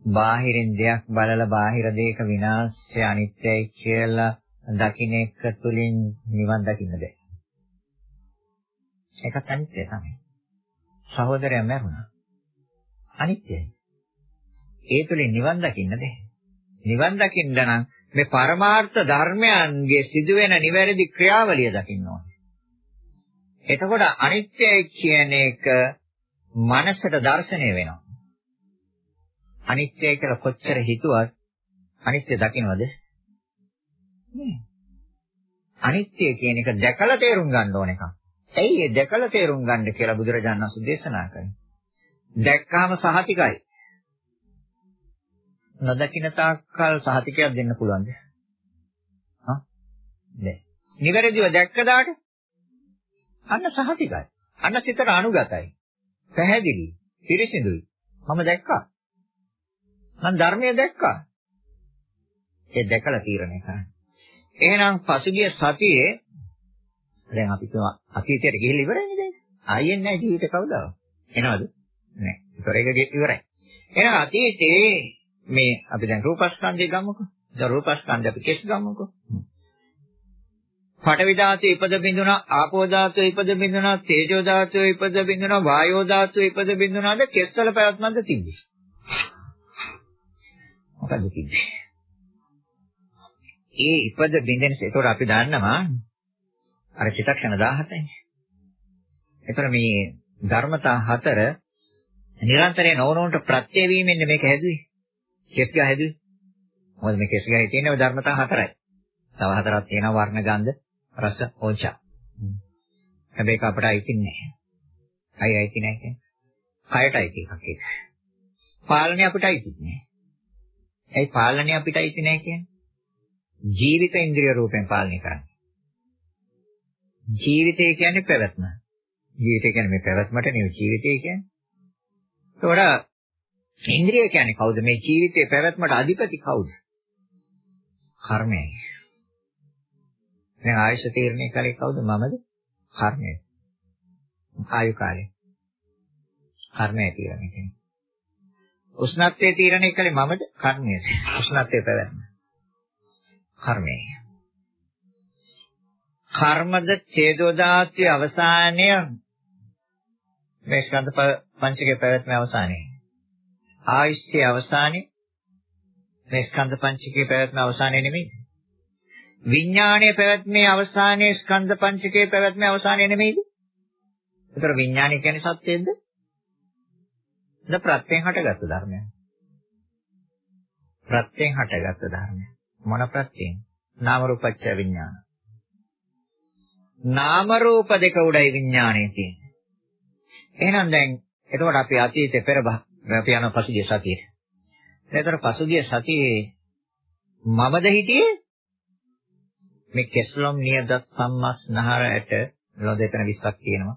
A: බාහිරින් දෙයක් බලලා බාහිර දෙයක විනාශය අනිත්‍යයි කියලා දකින්න එක තුළින් නිවන් දකින්න බෑ. ඒකත් අනිත්‍ය තමයි. සහෝදරයා මැරුණා. අනිත්‍යයි. ඒ තුළින් නිවන් දකින්න බෑ. නිවන් දකින්න නම් මේ පරමාර්ථ ධර්මයන්ගේ සිදුවෙන නිවැරදි ක්‍රියාවලිය දකින්න ඕනේ. එතකොට අනිත්‍යයි කියන එක මනසට දැర్శණය වෙනවා. අනිත්‍යයි කියලා කොච්චර හිතුවත් අනිත්‍ය දකින්නවද? නෑ. අනිත්‍ය කියන එක දැකලා තේරුම් ගන්න ඕන එකක්. ඇයි ඒ දැකලා තේරුම් ගන්න කියලා බුදුරජාණන් වහන්සේ දේශනා කරන්නේ? දැක්කාම සහතිකයි. නොදකින්න තාක්කල් සහතිකයක් දෙන්න පුළුවන්ද? හා? නෑ. නිවැරදිව දැක්ක දාට අන්න සහතිකයි. අන්න සිතට අනුගතයි. පැහැදිලි. පිරිසිදුයි. මම දැක්කා. මම ධර්මය දැක්කා. ඒ දැකලා තීරණය කරන්න. එහෙනම් පසුගිය සතියේ දැන් අපි තුමා අතීතයට ගිහිල්ලා ඉවරයිනේ දැන්. ආයෙත් නැහැ ජීවිත කවදාවත්. එනවද? නැහැ. ඒතර ඒක ඉවරයි. එහෙනම් අතීතේ මේ අපි දැන් රූපස්කන්ධය ගමුකෝ. දැන් රූපස්කන්ධය අපි කෙස් ගමුකෝ. පඨවි ධාතුවේ ඉපද බිඳුනා, ආපෝ ධාතුවේ ඉපද බිඳුනා, තේජෝ ධාතුවේ ඉපද බිඳුනා, වායෝ ධාතුවේ ඉපද බිඳුනාද කෙස්වල පැවැත්මක්ද තිබ්බේ? මොකද තිබ්බේ? ඒ ඉපද බින්දෙන ඒතකොට අපි දන්නවා අර චිත්තක්ෂණ 17යි. ඒතර මේ ධර්මතා හතර නිරන්තරයෙන් ඕනෝන්ට ප්‍රත්‍ය වීමෙන් මේක හැදුවේ. කෙස් ගහ හැදුවේ. මොකද මේ කෙස් ගහේ තියෙන ධර්මතා හතරයි. තව හතරක් තියෙනවා වර්ණ ගන්ධ රස ඕචා. හැබැයි ඒක අපට අයිති නැහැ. අයි අයිති නැහැ කියන්නේ. කයට අයිති එකක් ඒක. පාලනය අපිට අයිති නැහැ. ඇයි පාලනය අපිට අයිති නැහැ කියන්නේ? ජීවිත ඉන්ද්‍රිය රූපෙන් පාලනය කරන්නේ. ජීවිතය කියන්නේ පැවැත්ම. ජීවිතය කියන්නේ මේ පැවැත්මට නෙවෙයි ජීවිතය කියන්නේ. ඒතකොට ඉන්ද්‍රිය කියන්නේ කවුද? මේ ජීවිතයේ පැවැත්මට අධිපති කවුද? කර්මයයි. දැන් ආයශ තීරණය කලේ කවුද? මමද? කර්මය. ආයු කාලය. කර්මය තීරණය කියන්නේ. උෂ්ණත්වයේ තීරණය කලේ මමද? කර්මයද? උෂ්ණත්වයේ පැවැත්ම. කර්මය. කර්මද ඡේදෝ ධාතුවේ අවසානය මේ ස්කන්ධ පංචකයේ පැවැත්මේ අවසානය. ආයුෂ්‍යයේ අවසානය මේ ස්කන්ධ පංචකයේ පැවැත්මේ අවසානය නෙමෙයි. විඥානයේ පැවැත්මේ අවසානයේ ස්කන්ධ පංචකයේ පැවැත්මේ අවසානය නෙමෙයිද? ඒතර විඥානය කියන්නේ සත්‍යයේද? ද ප්‍රත්‍යයෙන් හටගත්තු ධර්මයක්. ප්‍රත්‍යයෙන් හටගත්තු ධර්මයක්. මොන ප්‍රත්‍යයෙන්? නාම රූපච්ඡ විඥාන. නාම රූප දෙක උඩයි විඥාණය තියෙන්නේ. එහෙනම් දැන් එතකොට අපි අතීතේ පෙර අපි යන පසුගිය සතියේ. එතකොට පසුගිය සතියේ මමද හිටියේ මේ කෙස්ලොම් නියද සම්මස් නහර ඇට ලොදෙතන 20ක් තියෙනවා.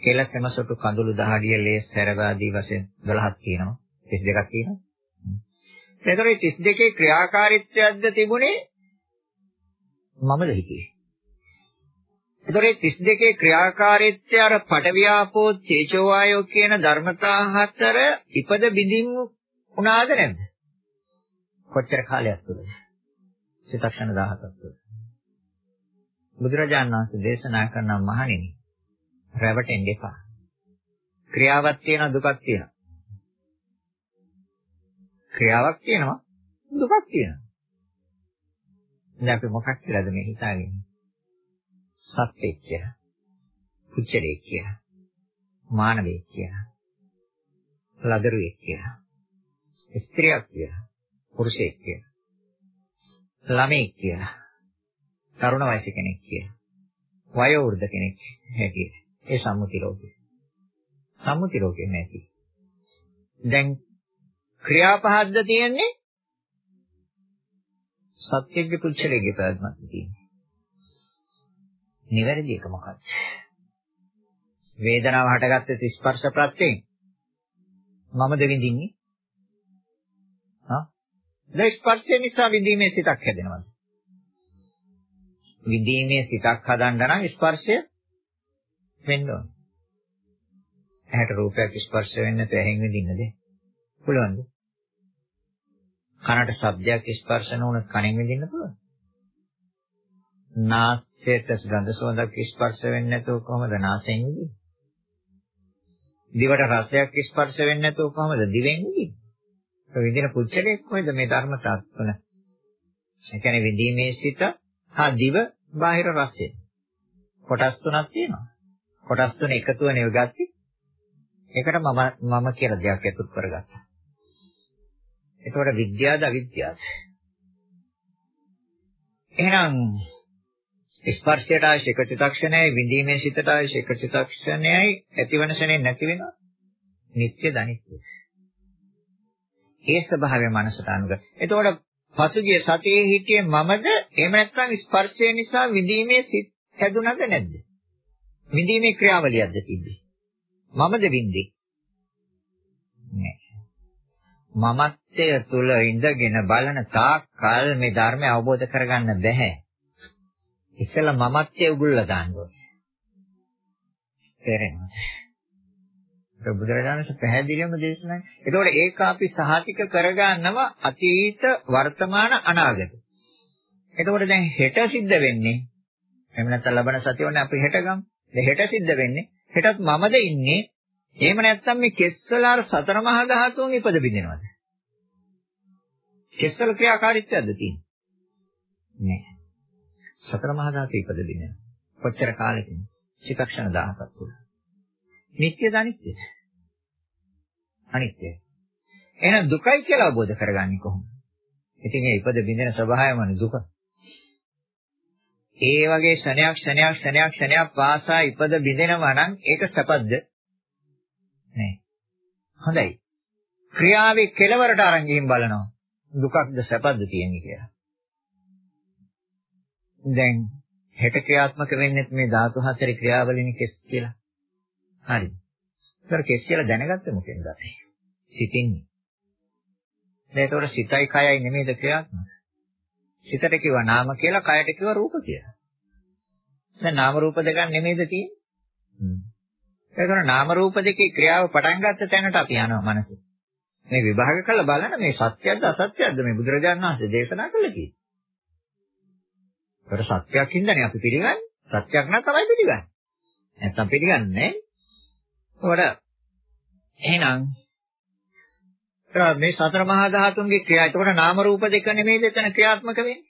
A: කෙල සෙමසොටු කඳුළු දහඩිය ලේ සැරවාදී වශයෙන් 12ක් තියෙනවා. 32ක් තියෙනවා. එතකොට 32 ක්‍රියාකාරීත්වයක්ද තිබුණේ මමද හිටියේ. ඒතොරේ 32 ක්‍රියාකාරීත්වය අර පටවියාපෝ තේජෝ වායෝ කියන ධර්මතා හතර ඉපද බිඳින් උනාද නැද්ද? කොච්චර කාලයක් තුළද? චිත්තක්ෂණ 17ක් තුළ. බුදුරජාණන් වහන්සේ දේශනා කරන මහණෙනි රැවටෙන්න එපා. ක්‍රියාවක් තියෙනවා දුකක් තියෙනවා. ක්‍රියාවක් තියෙනවා දුකක් තියෙනවා. දැන් අපි මොකක් කියලාද මේ හිතාගෙන? සත්‍යෙක් කියලා. පුච්චලෙක් කියලා. මානවෙක් කියලා. ලදරුවෙක් කියලා. ස්ත්‍රියක් කියලා. පුරුෂයෙක් කියලා. ළමෙක් කියලා. තරුණ වයස කෙනෙක් කියලා. වයෝ වෘද්ධ කෙනෙක් හැටියට. ඒ සම්මුති ලෝකේ. සම්මුති ලෝකේ නැති. දැන් ක්‍රියාපහද්ද තියෙන්නේ සත්‍යයේ පුච්චලයේ පැවැත්මක් තියෙන්නේ. නිවැරදි එක මොකක්ද? වේදනාව හටගත්තේ ස්පර්ශ ප්‍රත්‍යයෙන්. මමද විඳින්නේ? හා? දැන් ස්පර්ශය නිසා විඳීමේ සිතක් හැදෙනවද? විඳීමේ සිතක් හදන්න නම් ස්පර්ශය වෙන්න ඕන. ඇහැට රූපයක් ස්පර්ශ වෙන්නේ නැත්නම් ඇහෙන් විඳින්නද? පුළුවන්ද? කනට ශබ්දයක් ස්පර්ශ නොවුනොත් කනෙන් විඳින්න පුළුවන්. නාසයට ගඳ සුවඳක් ස්පර්ශ වෙන්නේ නැතුව කොහොමද නාසයෙන් විඳින්නේ? දිවට රසයක් ස්පර්ශ වෙන්නේ නැතුව කොහොමද දිවෙන් විඳින්නේ? ඒ විඳින පුච්චලයක් කොහෙද මේ ධර්මතා තුන? ඒ කියන්නේ විඳීමේ සිත හා දිව බාහිර රසය. කොටස් තුනක් තියෙනවා. කොටස් තුන එකතු වෙන යොගatti. ඒකට මම මම කියලා දෙයක් ඇතුල් කරගත්තා. එතකොට විද්‍යාවද අවිද්‍යාවද? එහෙනම් ස්පර්ශයට අවශ්‍ය එක චිත්තක්ෂණයයි විඳීමේ සිතට අවශ්‍ය එක චිත්තක්ෂණයයි ඇතිවන ශනේ නැති වෙනවා. නිත්‍ය දනිත්‍ය. ඒ ස්වභාවය මනසට අනුගත. එතකොට පසුගිය සතියේ හිටියේ මමද එහෙම නැත්නම් ස්පර්ශය නිසා විඳීමේ සිත් හැදුනද නැද්ද? විඳීමේ ක්‍රියාවලියක්ද තිබ්බේ? මමද විඳි? නෑ. මමත්වය තුල ඉඳගෙන බලන තාක් කල් මේ ධර්මය අවබෝධ කරගන්න බැහැ. ඉස්සෙල්ලා මමත්වය උගුල්ලා දාන්න ඕනේ. තේරෙනවද? බුදුරජාණන් පැහැදිලිවම දේශනා. ඒකෝට ඒක අපි සහතික කරගන්නව අතීත වර්තමාන අනාගත. එතකොට දැන් හෙට සිද්ධ වෙන්නේ එහෙම නැත්නම් ලබන සතියෝනේ අපි හෙට ගමු. දැන් හෙට සිද්ධ වෙන්නේ හෙටත් මමද ඉන්නේ. එහෙම නැත්නම් මේ කෙස්වල අර සතර මහා ධාතුන් ඉපද බින්දිනවද? කෙස්වල ක්‍රියාකාරීත්වයක්ද තියෙන්නේ? නෑ. සතර මහා ධාතු ඉපද බින්දිනවා. කොච්චර කාලෙකින්? චිත්තක්ෂණ 17ක් තුළ. නිට්ටයද අනිත්‍යද? අනිත්‍යයි. එහෙනම් දුකයි කියලා අවබෝධ කරගන්නේ කොහොමද? ඉතින් ඒ ඉපද බින්දෙන ස්වභාවයමනේ දුක. ඒ වගේ ක්ෂණයක් ක්ෂණයක් ක්ෂණයක් ක්ෂණයක් පාසා ඉපද බින්දෙනවා නම් ඒක සැපද්ද? නෑ. හොඳයි. ක්‍රියාවේ කෙලවරට අරන් ගිහින් බලනවා. දුකක්ද සැපද්ද තියෙන්නේ කියලා. දැන් හෙට ක්‍රියාත්මක වෙන්නේ මේ ධාතු හතරේ ක්‍රියාවලිනේ කෙස් කියලා. හරි. ඒතර කෙස් කියලා දැනගත්තේ මොකෙන්ද අපි? සිතින්නේ. දැන් ඒතකොට සිතයි කයයි නෙමෙයිද ක්‍රියාත්මක? සිතට කිව්වා නාම කියලා, කයට කිව්වා රූප කියලා. දැන් නාම රූප දෙකක් නෙමෙයිද තියෙන්නේ? හ්ම්. ඒකන නාම රූප දෙකේ ක්‍රියාව පටන් ගත්ත තැනට අපි යනවා මනස. මේ විභාග කරලා බලන මේ සත්‍යයක්ද අසත්‍යයක්ද මේ බුදුරජාණන් වහන්සේ දේශනා කළේ කී. ඒකට සත්‍යයක් හින්දානේ අපි පිළිගන්නේ. සත්‍යයක් නම් තමයි පිළිගන්නේ. නැත්තම් පිළිගන්නේ නැහැ. ඒකට එහෙනම් මේ සතර මහා ධාතුන්ගේ ක්‍රියා. එතකොට නාම රූප දෙක නෙමෙයි දෙතන ක්‍රියාත්මක වෙන්නේ.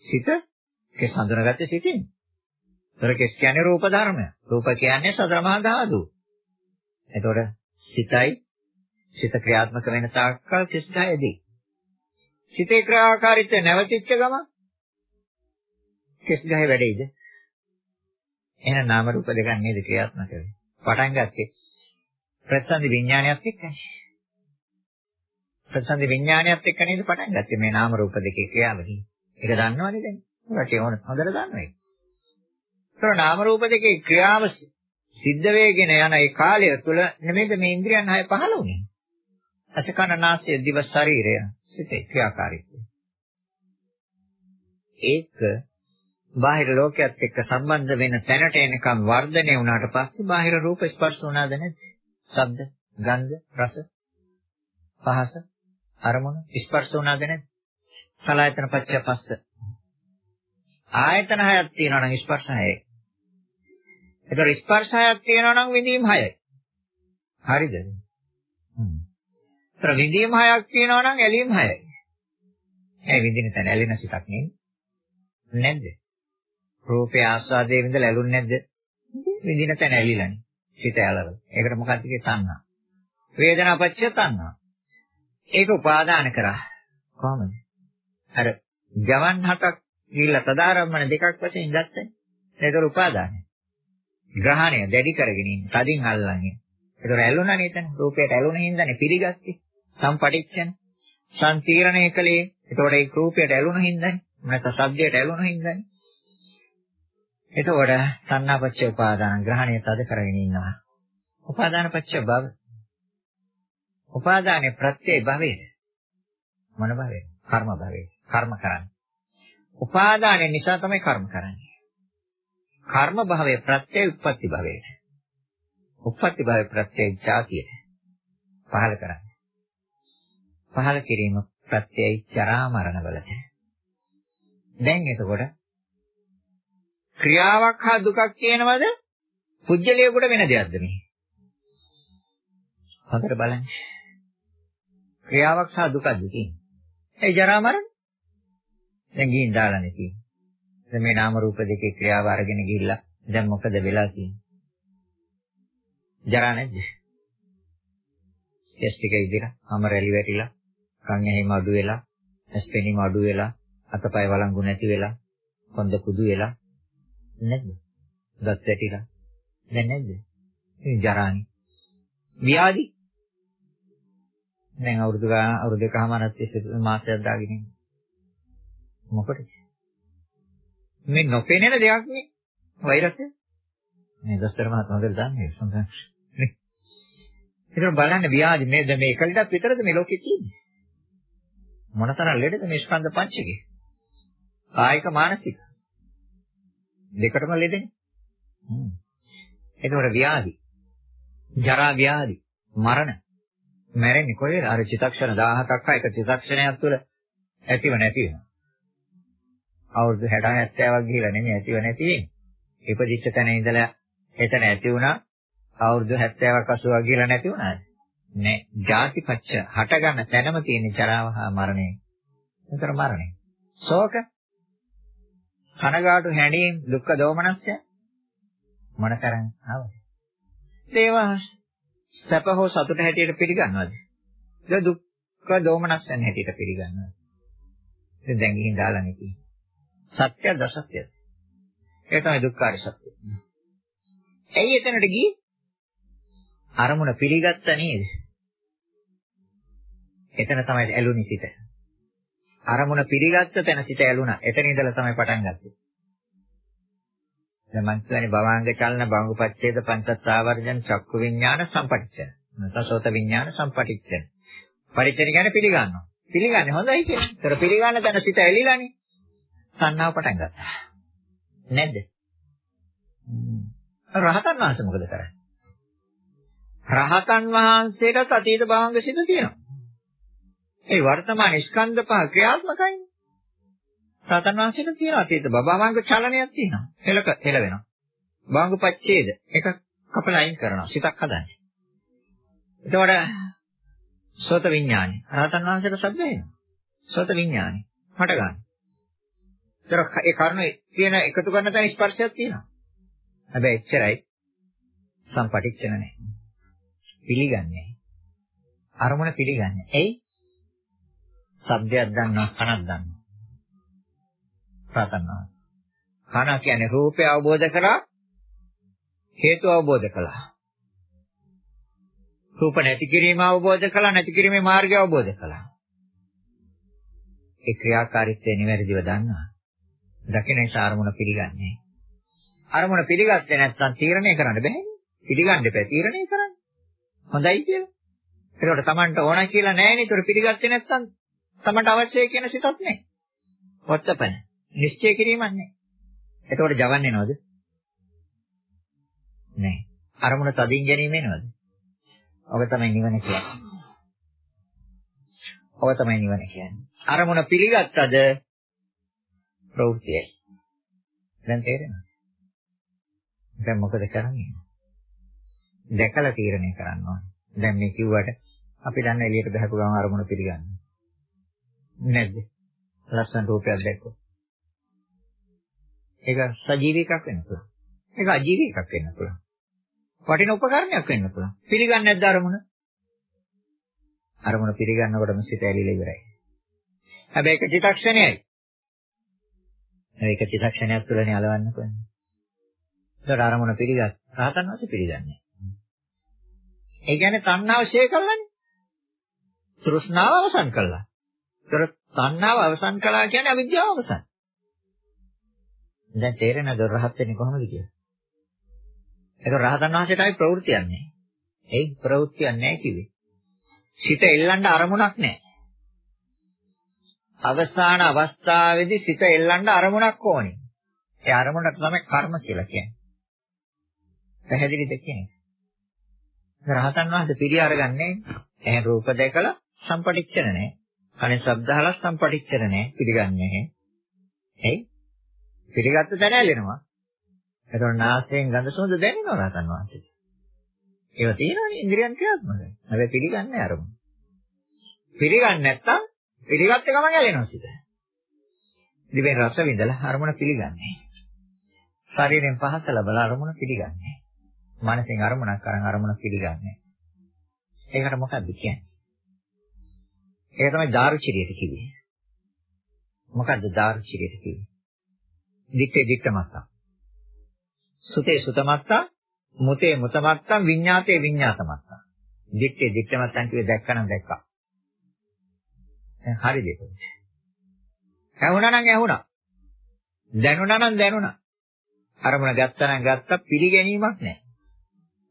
A: සිත කෙස් හඳුනාගත්තේ සිතින්. ඒතර කෙස් කියන්නේ රූප ධර්මය. රූප කියන්නේ සතර මහා ධාතු. එතකොට සිතයි සිත ක්‍රියාත්මක වෙන තාක්කල් කෙස් ගහයේදී. සිතේ ක්‍රියාකාරීත්වය නැවතිච්ච ගම කෙස් ගහේ වැඩේද? එහෙනම් නාම රූප දෙකක් නේද ක්‍රියාත්මක වෙන්නේ. පටන් ගත්තේ ප්‍රතිසන්දි විඥානයත් එක්කයි. ප්‍රතිසන්දි විඥානයත් එක්ක නේද පටන් ගත්තේ මේ නාම රූප දෙකේ ක්‍රියාවලිය. ඒක දන්නවනේ දැන්. ඒකට ඕන හොඳට දන්නවා ඒක. ඒක නාම රූප දෙකේ ක්‍රියාව සිද්ධ වෙගෙන යන ඒ කාලය තුළ නෙමෙයිද මේ ඉන්ද්‍රියන් හය පහළ වුනේ. අසකන නාසය දිව ශරීරය සිතේ ක්‍රියාකාරීත්වය. ඒක බාහිර ලෝකයක් එක්ක සම්බන්ධ වෙන තැනට එනකම් වර්ධනය වුණාට පස්සේ බාහිර රූප ස්පර්ශ වුණාද නැද්ද? ශබ්ද, ගන්ධ, රස, පහස, අරමුණු ස්පර්ශ වුණාද නැද්ද? සලආයතන පච්චය පස්ස. ආයතන හයක් තියෙනවා නම් ස්පර්ශ හයයි. ඒතර ස්පර්ශ හයක් තියෙනවා නම් විඳීම් හයයි. හරිද? හ්ම්. ඒතර විඳීම් හයක් තියෙනවා නම් ඇලීම් හයයි. ඒ විඳින තැන ඇලෙන සිතක් නෙන්නේ. නැද්ද? රූපේ ආස්වාදයේ විඳලා ඇලුන්නේ නැද්ද? විඳින තැන ඇලිලානේ. සිත ඇලවල. ඒකට මොකක්ද කියේ තණ්හා. වේදනා පච්ච තණ්හා. ඒක උපාදාන කරා. කොහොමද? අර ජවන් හතක් ගිහිල්ලා තදාරම්මන දෙකක් වශයෙන් ගත්තනේ. ඒක උපාදානයි. ග්‍රහණය දැඩි කරගෙන ඉන්න. තදින් අල්ලන්නේ. ඒතර ඇලුණානේ එතන. රූපයට ඇලුණ හින්දානේ පිළිගත්තේ. සම්පටිච්ඡන. සම්තිරණය කළේ. ඒතකොට ඒ රූපයට ඇලුණ හින්දානේ. නැත්නම් සබ්දයට ඇලුණ හින්දානේ. එතකොට සංනාපච්ච උපාදාන ග්‍රහණය තද කරගෙන ඉන්නවා. උපාදානපච්ච භව. උපාදානේ ප්‍රත්‍යය භවයේ. මොන භවයේ? කර්ම භවයේ. කර්ම කරන්නේ. උපාදානය නිසා තමයි කර්ම කරන්නේ. කර්ම භවයේ ප්‍රත්‍යය උප්පත්ති භවයේ. උප්පත්ති භවයේ ප්‍රත්‍යය ජාතිය. පහල කරන්නේ. පහල කිරීම ප්‍රත්‍යය ජරා මරණ වලට. දැන් එතකොට ක්‍රියාවක් හා දුකක් කියනවද? පුජ්‍යලයකට වෙන දෙයක්ද මේ? හතර බලන්න. ක්‍රියාවක් සහ දුකක්ද තියෙන්නේ. ඒ ජරා මරණ දැන් ගිහින් දාලානේ තියෙන්නේ. දැන් මේ නාම රූප දෙකේ ක්‍රියාව අරගෙන ගිහිල්ලා දැන් මොකද වෙලා තියෙන්නේ? ජරා නැද්ද? කෙස් ටික ඉදිරිය, අම රැලි වැටිලා, කන් ඇහිම අඩු වෙලා, ඇස් පෙනීම අඩු වෙලා, අතපය වළංගු නැති වෙලා, කොන්ද කුඩු වෙලා නැද්ද? දත් වැටිලා. දැන් නැද්ද? මේ ජරානි. ව්‍යාධි. දැන් අවුරුදු ගාන අවුරුදු දෙකමාරක් තිස්සේ මාසයක් දාගෙන ඉන්නේ. මොකටද? මේ නොපෙනෙන දෙයක් නේ වෛරසය. මේ දොස්තර මහත්මයා හොඳට දන්නේ සම්පූර්ණ. නේ. ඒක බලන්න ව්‍යාධි මේ මේ එක ලෙඩක් විතරද මේ ලෝකෙ තියෙන්නේ. මොනතරම් ලෙඩද මේ ස්කන්ධ පංචකේ? කායික මානසික. දෙකටම ලෙඩනේ. හ්ම්. එතකොට ව්‍යාධි, ජරා ව්‍යාධි, මරණ. මැරෙන්නේ කොහේද? අර චිත්තක්ෂණ 17ක් එක චිත්තක්ෂණයක් තුළ ඇතිව නැති වෙනවා. අවුරුදු 60 70ක් ගිහිලා නෙමෙයි ඇතිව නැති වෙන්නේ. ඉපදිච්ච තැන ඉඳලා එතන ඇති වුණා අවුරුදු 70ක් 80ක් ගිහිලා නැති වුණාද? නෑ. ජාතිපච්ච හට ගන්න තැනම තියෙන ජරාව හා මරණය. ඒතර මරණය. ශෝක කනගාටු හැඬීම් දුක්ඛ දෝමනස්ය මොන තරම් ආවද? ඒවා සැප හෝ සතුට හැටියට පිළිගන්නවද? ද දුක්ඛ දෝමනස්යන් හැටියට පිළිගන්නවද? දැන් ගිහින් දාලා නෙකී. සත්‍ය දසත්‍ය. ඒ තමයි දුක්ඛාර සත්‍ය. ඇයි එතනට ගියේ? අරමුණ පිළිගත්ත නේද? එතන තමයි ඇලුනි සිත. අරමුණ පිළිගත්ත තැන සිත ඇලුනා. එතන ඉඳලා තමයි පටන් ගත්තේ. දැන් මං කියන්නේ භවාංග චලන භංගපච්ඡේද පංචස්සාවර්ජන චක්කු විඥාන සම්පටිච්ඡන. නැතසෝත විඥාන සම්පටිච්ඡන. පරිච්ඡේද කියන්නේ පිළිගන්නවා. පිළිගන්නේ හොඳයි කියන්නේ. ඒතර පිළිගන්න තැන සිත ඇලිලානේ. සංනාව පටන් ගත්තා. නැද්ද? රහතන් වහන්සේ මොකද කරන්නේ? රහතන් වහන්සේට අතීත භාංග සිත තියෙනවා. ඒ වර්තමාන ස්කන්ධ පහ ක්‍රියාත්මකයි. රහතන් වහන්සේට තියෙනවා අතීත භාංග චලනයක් තියෙනවා. හෙලක හෙල වෙනවා. භාංග පච්ඡේද එක කපලා අයින් කරනවා. සිතක් හදන්නේ. එතකොට සෝත විඥානි. රහතන් වහන්සේට සබ්ද එනවා. සෝත විඥානි. හට ගන්න. ඒතර ඒ කර්ණේ තියෙන එකතු කරන තැන ස්පර්ශයක් තියෙනවා. හැබැයි එච්චරයි සම්පටිච්චන නැහැ. පිළිගන්නේ. අරමුණ පිළිගන්නේ. එයි සබ්දයක් දන්නවා කනක් දන්නවා. ප්‍රාතන්නවා. කන කියන්නේ රූපය අවබෝධ කරා හේතු අවබෝධ කළා. රූප නැති කිරීම අවබෝධ කළා නැති කිරීමේ මාර්ගය අවබෝධ කළා. ඒ ක්‍රියාකාරීත්වය නිවැරදිව දන්නවා. දකින නිසා අරමුණ පිළිගන්නේ. අරමුණ පිළිගත්තේ නැත්නම් තීරණය කරන්න බෑනේ. පිළිගන්න බෑ තීරණය කරන්න. හොඳයි කියලා. ඒකට Tamanට ඕන කියලා නෑනේ. ඒකට පිළිගත්තේ නැත්නම් Tamanට අවශ්‍යයි කියන සිතක් නෑ. වත්තපන. නිශ්චය කිරීමක් නෑ. එතකොට ජවන්නේ නේද? නෑ. අරමුණ තදින් ගැනීම එනවද? ඔබ තමයි නිවන කියන්නේ. ඔබ තමයි නිවන කියන්නේ. අරමුණ පිළිගත්තද ප්‍රවෘත්තියයි. දැන් තේරෙනවද? දැන් මොකද කරන්නේ? දැකලා තීරණය කරන්න ඕනේ. දැන් මේ කිව්වට අපි දන්න එළියට බහපු ගමන් අරමුණ පිළිගන්න. නැද්ද? ලස්සන රූපයක් දැක්කොත්. ඒක සජීවී එකක් වෙන්න පුළුවන්. ඒක අජීවී එකක් වෙන්න පුළුවන්. වටින උපකරණයක් වෙන්න පුළුවන්. පිළිගන්නේ නැද්ද අරමුණ? අරමුණ පිළිගන්නකොටම සිත ඇලිලා ඉවරයි. හැබැයි ඒක චිත්තක්ෂණයයි. ඒක චිත්තක්ෂණයක් තුළනේ අලවන්න කොහොමද? ඒකට අරමුණ පිළිගත්. රහතන් වහන්සේ පිළිගන්නේ. ඒ කියන්නේ තණ්හාව ෂේ කළානේ. තෘෂ්ණාව අවසන් කළා. ඒතර තණ්හාව අවසන් කළා කියන්නේ අවිද්‍යාව අවසන්. දැන් තේරෙනවද රහත් වෙන්නේ කොහොමද කියලා? ඒක රහතන් වහන්සේටයි ප්‍රවෘත්තියක් නැහැ. ඒ ප්‍රවෘත්තියක් නැහැ කිව්වේ. සිත එල්ලන්න අරමුණක් නැහැ. අවසාන අවස්ථාවේදී සිත එල්ලන්න අරමුණක් ඕනේ. ඒ අරමුණට තමයි කර්ම කියලා කියන්නේ. පැහැදිලිද කියන්නේ? රහතන් වහන්සේ පිළි අරගන්නේ එහෙන් රූප දැකලා සම්පටිච්චන නැහැ. කනේ ශබ්ද අහලා සම්පටිච්චන නැහැ. පිළිගන්නේ නැහැ. එයි පිළිගත්ත තැන ඇලෙනවා. එතකොට නාසයෙන් ගඳ සුවඳ දැනෙනවා රහතන් වහන්සේට. ඒව තියෙනවනේ ඉන්ද්‍රියන් ක්‍රියාත්මක. හැබැයි පිළිගන්නේ අරමුණ. පිළිගන්නේ නැත්තම් පිළිගත්ත ගමන් ඇලෙනවා සිත. දිවෙන් රස විඳලා අරමුණ පිළිගන්නේ. ශරීරයෙන් පහස ලැබලා අරමුණ පිළිගන්නේ. මනසෙන් අරමුණක් අරන් අරමුණ පිළිගන්නේ. ඒකට මොකක්ද කියන්නේ? ඒක තමයි දාරුචිරියට කිව්වේ. මොකද්ද දාරුචිරියට කිව්වේ? දිත්තේ දිත්තමත්තා. සුතේ සුතමත්තා, මුතේ මුතමත්තා, විඤ්ඤාතේ විඤ්ඤාතමත්තා. දිත්තේ දිත්තමත්තා කිව්වේ දැක්කනම් දැක්කා. දැන් හරිද ඒක? ඇහුණා නම් ඇහුණා. දැනුණා නම් දැනුණා. අරමුණ ගත්තා නම් ගත්තා පිළිගැනීමක් නැහැ.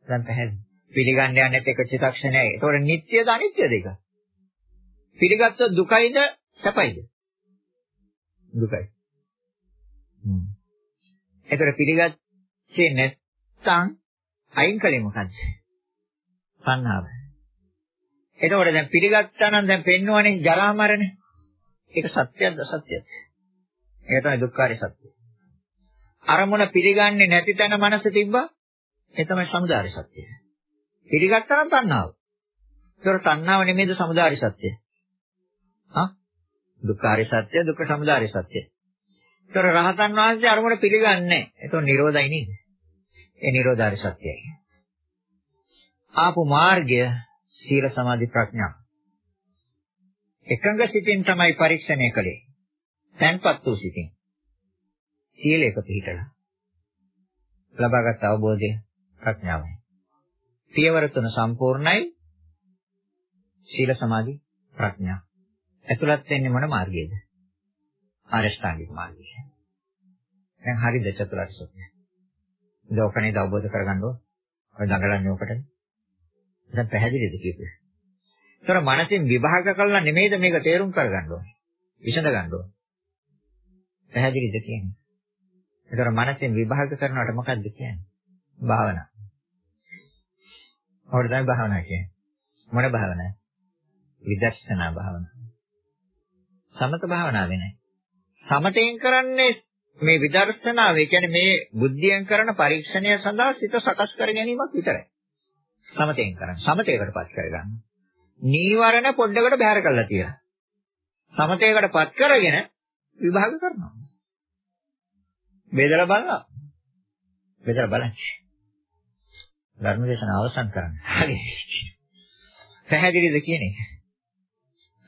A: දැන් පැහැදිලි. පිළිගන්න යන්නේ එක චිත්තක්ෂණයයි. ඒතකොට නිට්ටයද අනිත්‍යද ඒක? පිළිගත්තොත් දුකයිද සැපයිද? දුකයි. හ්ම්. ඒතර පිළිගත්තේ නැත්නම් අයින් කලේ මොකද්ද? සංහාව. එතකොට දැන් පිළිගත්තා නම් දැන් පෙන්වන්නේ ජරා මරණ. ඒක සත්‍යයක්ද අසත්‍යයක්ද? ඒක තමයි දුක්ඛාරය සත්‍යය. අරමුණ පිළිගන්නේ නැති තැන මනස තිබ්බා ඒ තමයි සමුදාය සත්‍යය. පිළිගත්තා නම් තණ්හාව. ඒතර තණ්හාව නෙමෙයිද සමුදාය සත්‍යය? හා? දුක්ඛාරය සත්‍ය, දුක්ඛ සමුදාය සත්‍ය. ඒතර රහතන් වහන්සේ අරමුණ පිළිගන්නේ නැහැ. ඒතකොට නිරෝධයි නේද? ඒ නිරෝධාරය සත්‍යයි. ආපු මාර්ගය සීල සමාධි ප්‍රඥා. එකඟ සිතින් තමයි පරීක්ෂණය කළේ. තැන්පත් වූ සිතින්. සීලයක පිළිතලා. ලබාගත් අවබෝධය ප්‍රඥාවයි. පියවර තුන සම්පූර්ණයි. සීල සමාධි ප්‍රඥා. ඇතුළත් වෙන්නේ මොන මාර්ගයේද? ආරෂ්ඨාංගික මාර්ගය. දැන් හරිද චතුරාර්ය සත්‍ය? දෝකණේ අවබෝධ කරගන්න ඕන. ඔය දඟලන්නේ ඔකටද? දැන් පැහැදිලිද කියපේ? ඒතර මනසින් විභාග කළා නෙමෙයිද මේක තේරුම් කරගන්න ඕනේ. විසඳ ගන්න ඕනේ. පැහැදිලිද කියන්නේ? ඒතර මනසින් විභාග කරනවට මොකද්ද කියන්නේ? භාවනා. ඔකට තමයි භාවනා කියන්නේ. මොන භාවනාව? විදර්ශනා භාවනාව. සමත භාවනාව වෙනයි. සමතෙන් කරන්නේ මේ විදර්ශනාව, ඒ කියන්නේ මේ බුද්ධියෙන් කරන පරීක්ෂණය සඳහා සිත සකස් කර ගැනීමක් විතරයි. සමතෙන් කරන්නේ. සමතේකටපත් කරගන්න. නීවරණ පොඩ්ඩකට බැහැර කරලා තියලා. සමතේකටපත් කරගෙන විභාග කරනවා. බෙදලා බලනවා. බෙදලා බලන්න. ධර්මදේශන අවසන් කරන්න. හරි. පැහැදිලිද කියන්නේ?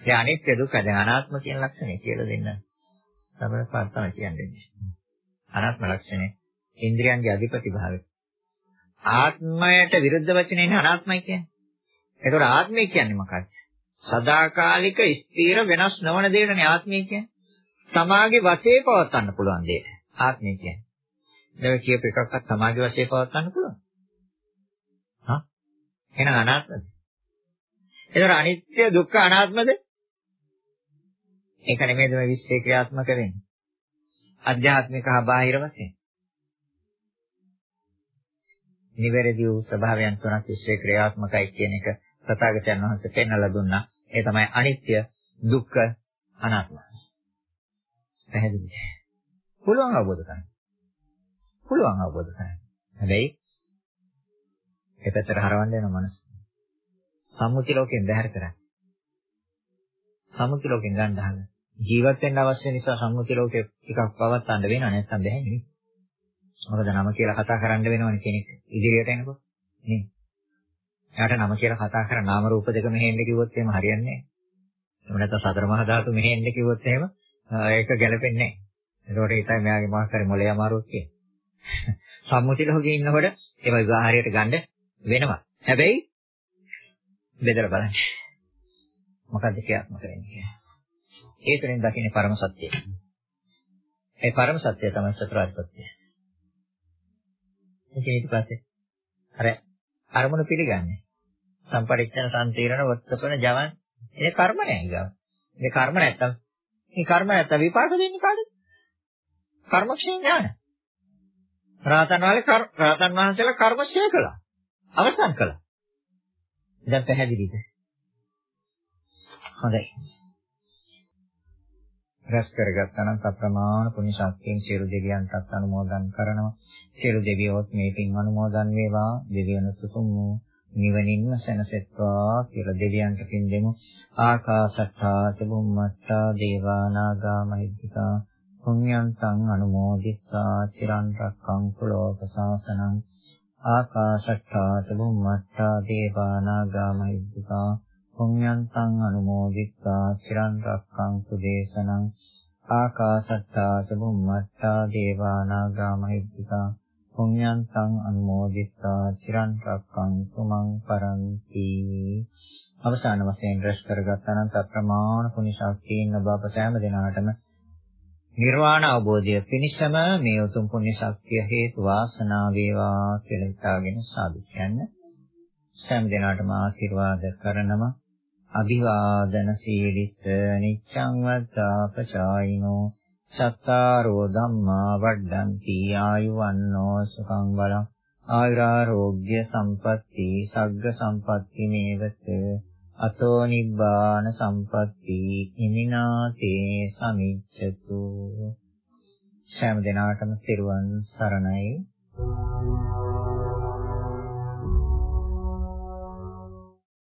A: ඒ අනිත්‍ය දුක්ඛ දැන් අනාත්ම කියන ලක්ෂණය කියලා දෙන්න. තමයි පාත් තමයි කියන්නේ. අනාත්ම ලක්ෂණය ඉන්ද්‍රියන්ගේ අධිපති භාවය. ආත්මයට විරුද්ධ වචනේ අනාත්මයි කියන්නේ. ඒතකොට ආත්මය කියන්නේ මොකක්ද? සදාකාලික ස්ථීර වෙනස් නොවන දෙයකනේ ආත්මය කියන්නේ. සමාගේ වශයෙන් පවත්වන්න පුළුවන් දෙයක්. ආත්මය කියන්නේ. දැන් කියප එකක්වත් සමාගේ වශයෙන් පවත්වන්න පුළුවන්. හා? එහෙනම් අනාත්මද? ඒතර අනිත්‍ය දුක්ඛ අනාත්මද? ඒක නෙමෙයිද මේ විශ්ේ ක්‍රියාත්මක වෙන්නේ. අධ්‍යාත්මික හා බාහිර වශයෙන්. නිවැරදි වූ ස්වභාවයන් තුනක් විශ්වයේ ක්‍රියාත්මකයි කියන එක තථාගතයන් වහන්සේ පෙන්වලා දුන්නා. ඒ තමයි අනිත්‍ය, දුක්ඛ, අනාත්ම. පැහැදිලිද? පුළුවන් අවබෝධ කරගන්න. පුළුවන් අවබෝධ කරගන්න. හැබැයි ඒ පැත්තට හරවන්න යන මනස. සම්මුති ලෝකෙන් බැහැර කරන්න. සම්මුති ලෝකෙන් ගන්න හදන. ජීවත් වෙන්න අවශ්‍ය නිසා සම්මුති ලෝකේ ටිකක් පවත්තන්න වෙනවා නැත්නම් බැහැ නෙවෙයි. මොකද නම කියලා කතා කරන්න වෙනවනේ කෙනෙක් ඉදිරියට එනකොට. නේ. එයාට නම කියලා කතා කර නාම රූප දෙක මෙහෙන්න කිව්වොත් එහෙම හරියන්නේ නැහැ. එහෙම නැත්නම් සතර මහා ධාතු මෙහෙන්න කිව්වොත් එහෙම ඒක ගැලපෙන්නේ නැහැ. ඒකට ඒකයි මෙයාගේ මාස් කරේ මොලේ අමාරුවක් කියන්නේ. (laughs) සම්මුති ලෝකේ ඉන්නකොට ඒක විවාහාරයට ගන්න වෙනවා. හැබැයි බෙදලා බලන්න. මොකද්ද ක්‍රියාත්මක වෙන්නේ කියලා. ඒ තුළින් දකින්නේ පරම සත්‍යය. ඒ පරම සත්‍යය තමයි චතුරාර්ය සත්‍යය. ඒක ඊට පස්සේ අර අරමුණු පිළිගන්නේ. සම්පරිච්ඡන සම්තීරණ වත්තපන ජවන් ඒ කර්ම නෑ ඊගා. මේ කර්ම නැත්තම් මේ කර්ම නැත්තම් විපාක දෙන්නේ කාටද? කර්මක්ෂය ඥාන. රාතන් වහන්සේ රාතන් වහන්සේලා කර්මක්ෂය කළා. අවසන් කළා. දැන් පැහැදිලිද? හොඳයි. රැස් කරගත්තනම් අප්‍රමාණ පුණ්‍ය ශක්තියෙන් සියලු දෙවියන්ටත් අනුමෝදන් කරනවා. සියලු දෙවියෝත් මේ පින් අනුමෝදන් වේවා. දෙවියන් සුතුම් වූ නිවනින්ම සැනසෙත්වා කියලා දෙවියන්ට පින් දෙමු. ආකාශට්ටා චුම්මට්ටා දේවා නාග මහිද්దికා පුඤ්ඤන්තං අනුමෝදිත්වා චිරන් රැක්කං කුලෝක සාසනං ආකාශට්ටා චුම්මට්ටා දේවා නාග මහිද්దికා පුඤ්ඤන්තං අනුමෝදිත්වා චිරන් රක්ඛන්තු දේශනං ආකාශට්ටා චුම්මට්ටා දේවා නාග මහිද්దికා පුඤ්ඤන්තං අනුමෝදිත්වා චිරන් රක්ඛන්තු මං පරන්ති අවසාන වශයෙන් රැස් කරගත් අනන්ත ප්‍රමාණ පුණ්‍ය ශක්තියින් ඔබ අප සෑම දිනාටම නිර්වාණ අවබෝධය පිණිසම මේ උතුම් පුණ්‍ය ශක්තිය හේතු වාසනා වේවා කියලා හිතාගෙන සාදු කියන්න. සෑම දිනාටම ආශිර්වාද කරනවා අභිවාදන සීලිස නිච්ඡං වද්දාපචායිනෝ සත්තාරෝ ධම්මා වඩ්ඩಂತಿ ආයුවන්නෝ සුඛං බලං ආයුරාෝග්‍ය සම්පatti සග්ග සම්පatti මේවත අතෝ නිබ්බාන සම්පatti ඉමිනාතේ සමිච්ඡතු සෑම දිනාටම සිරුවන් සරණයි Thank you.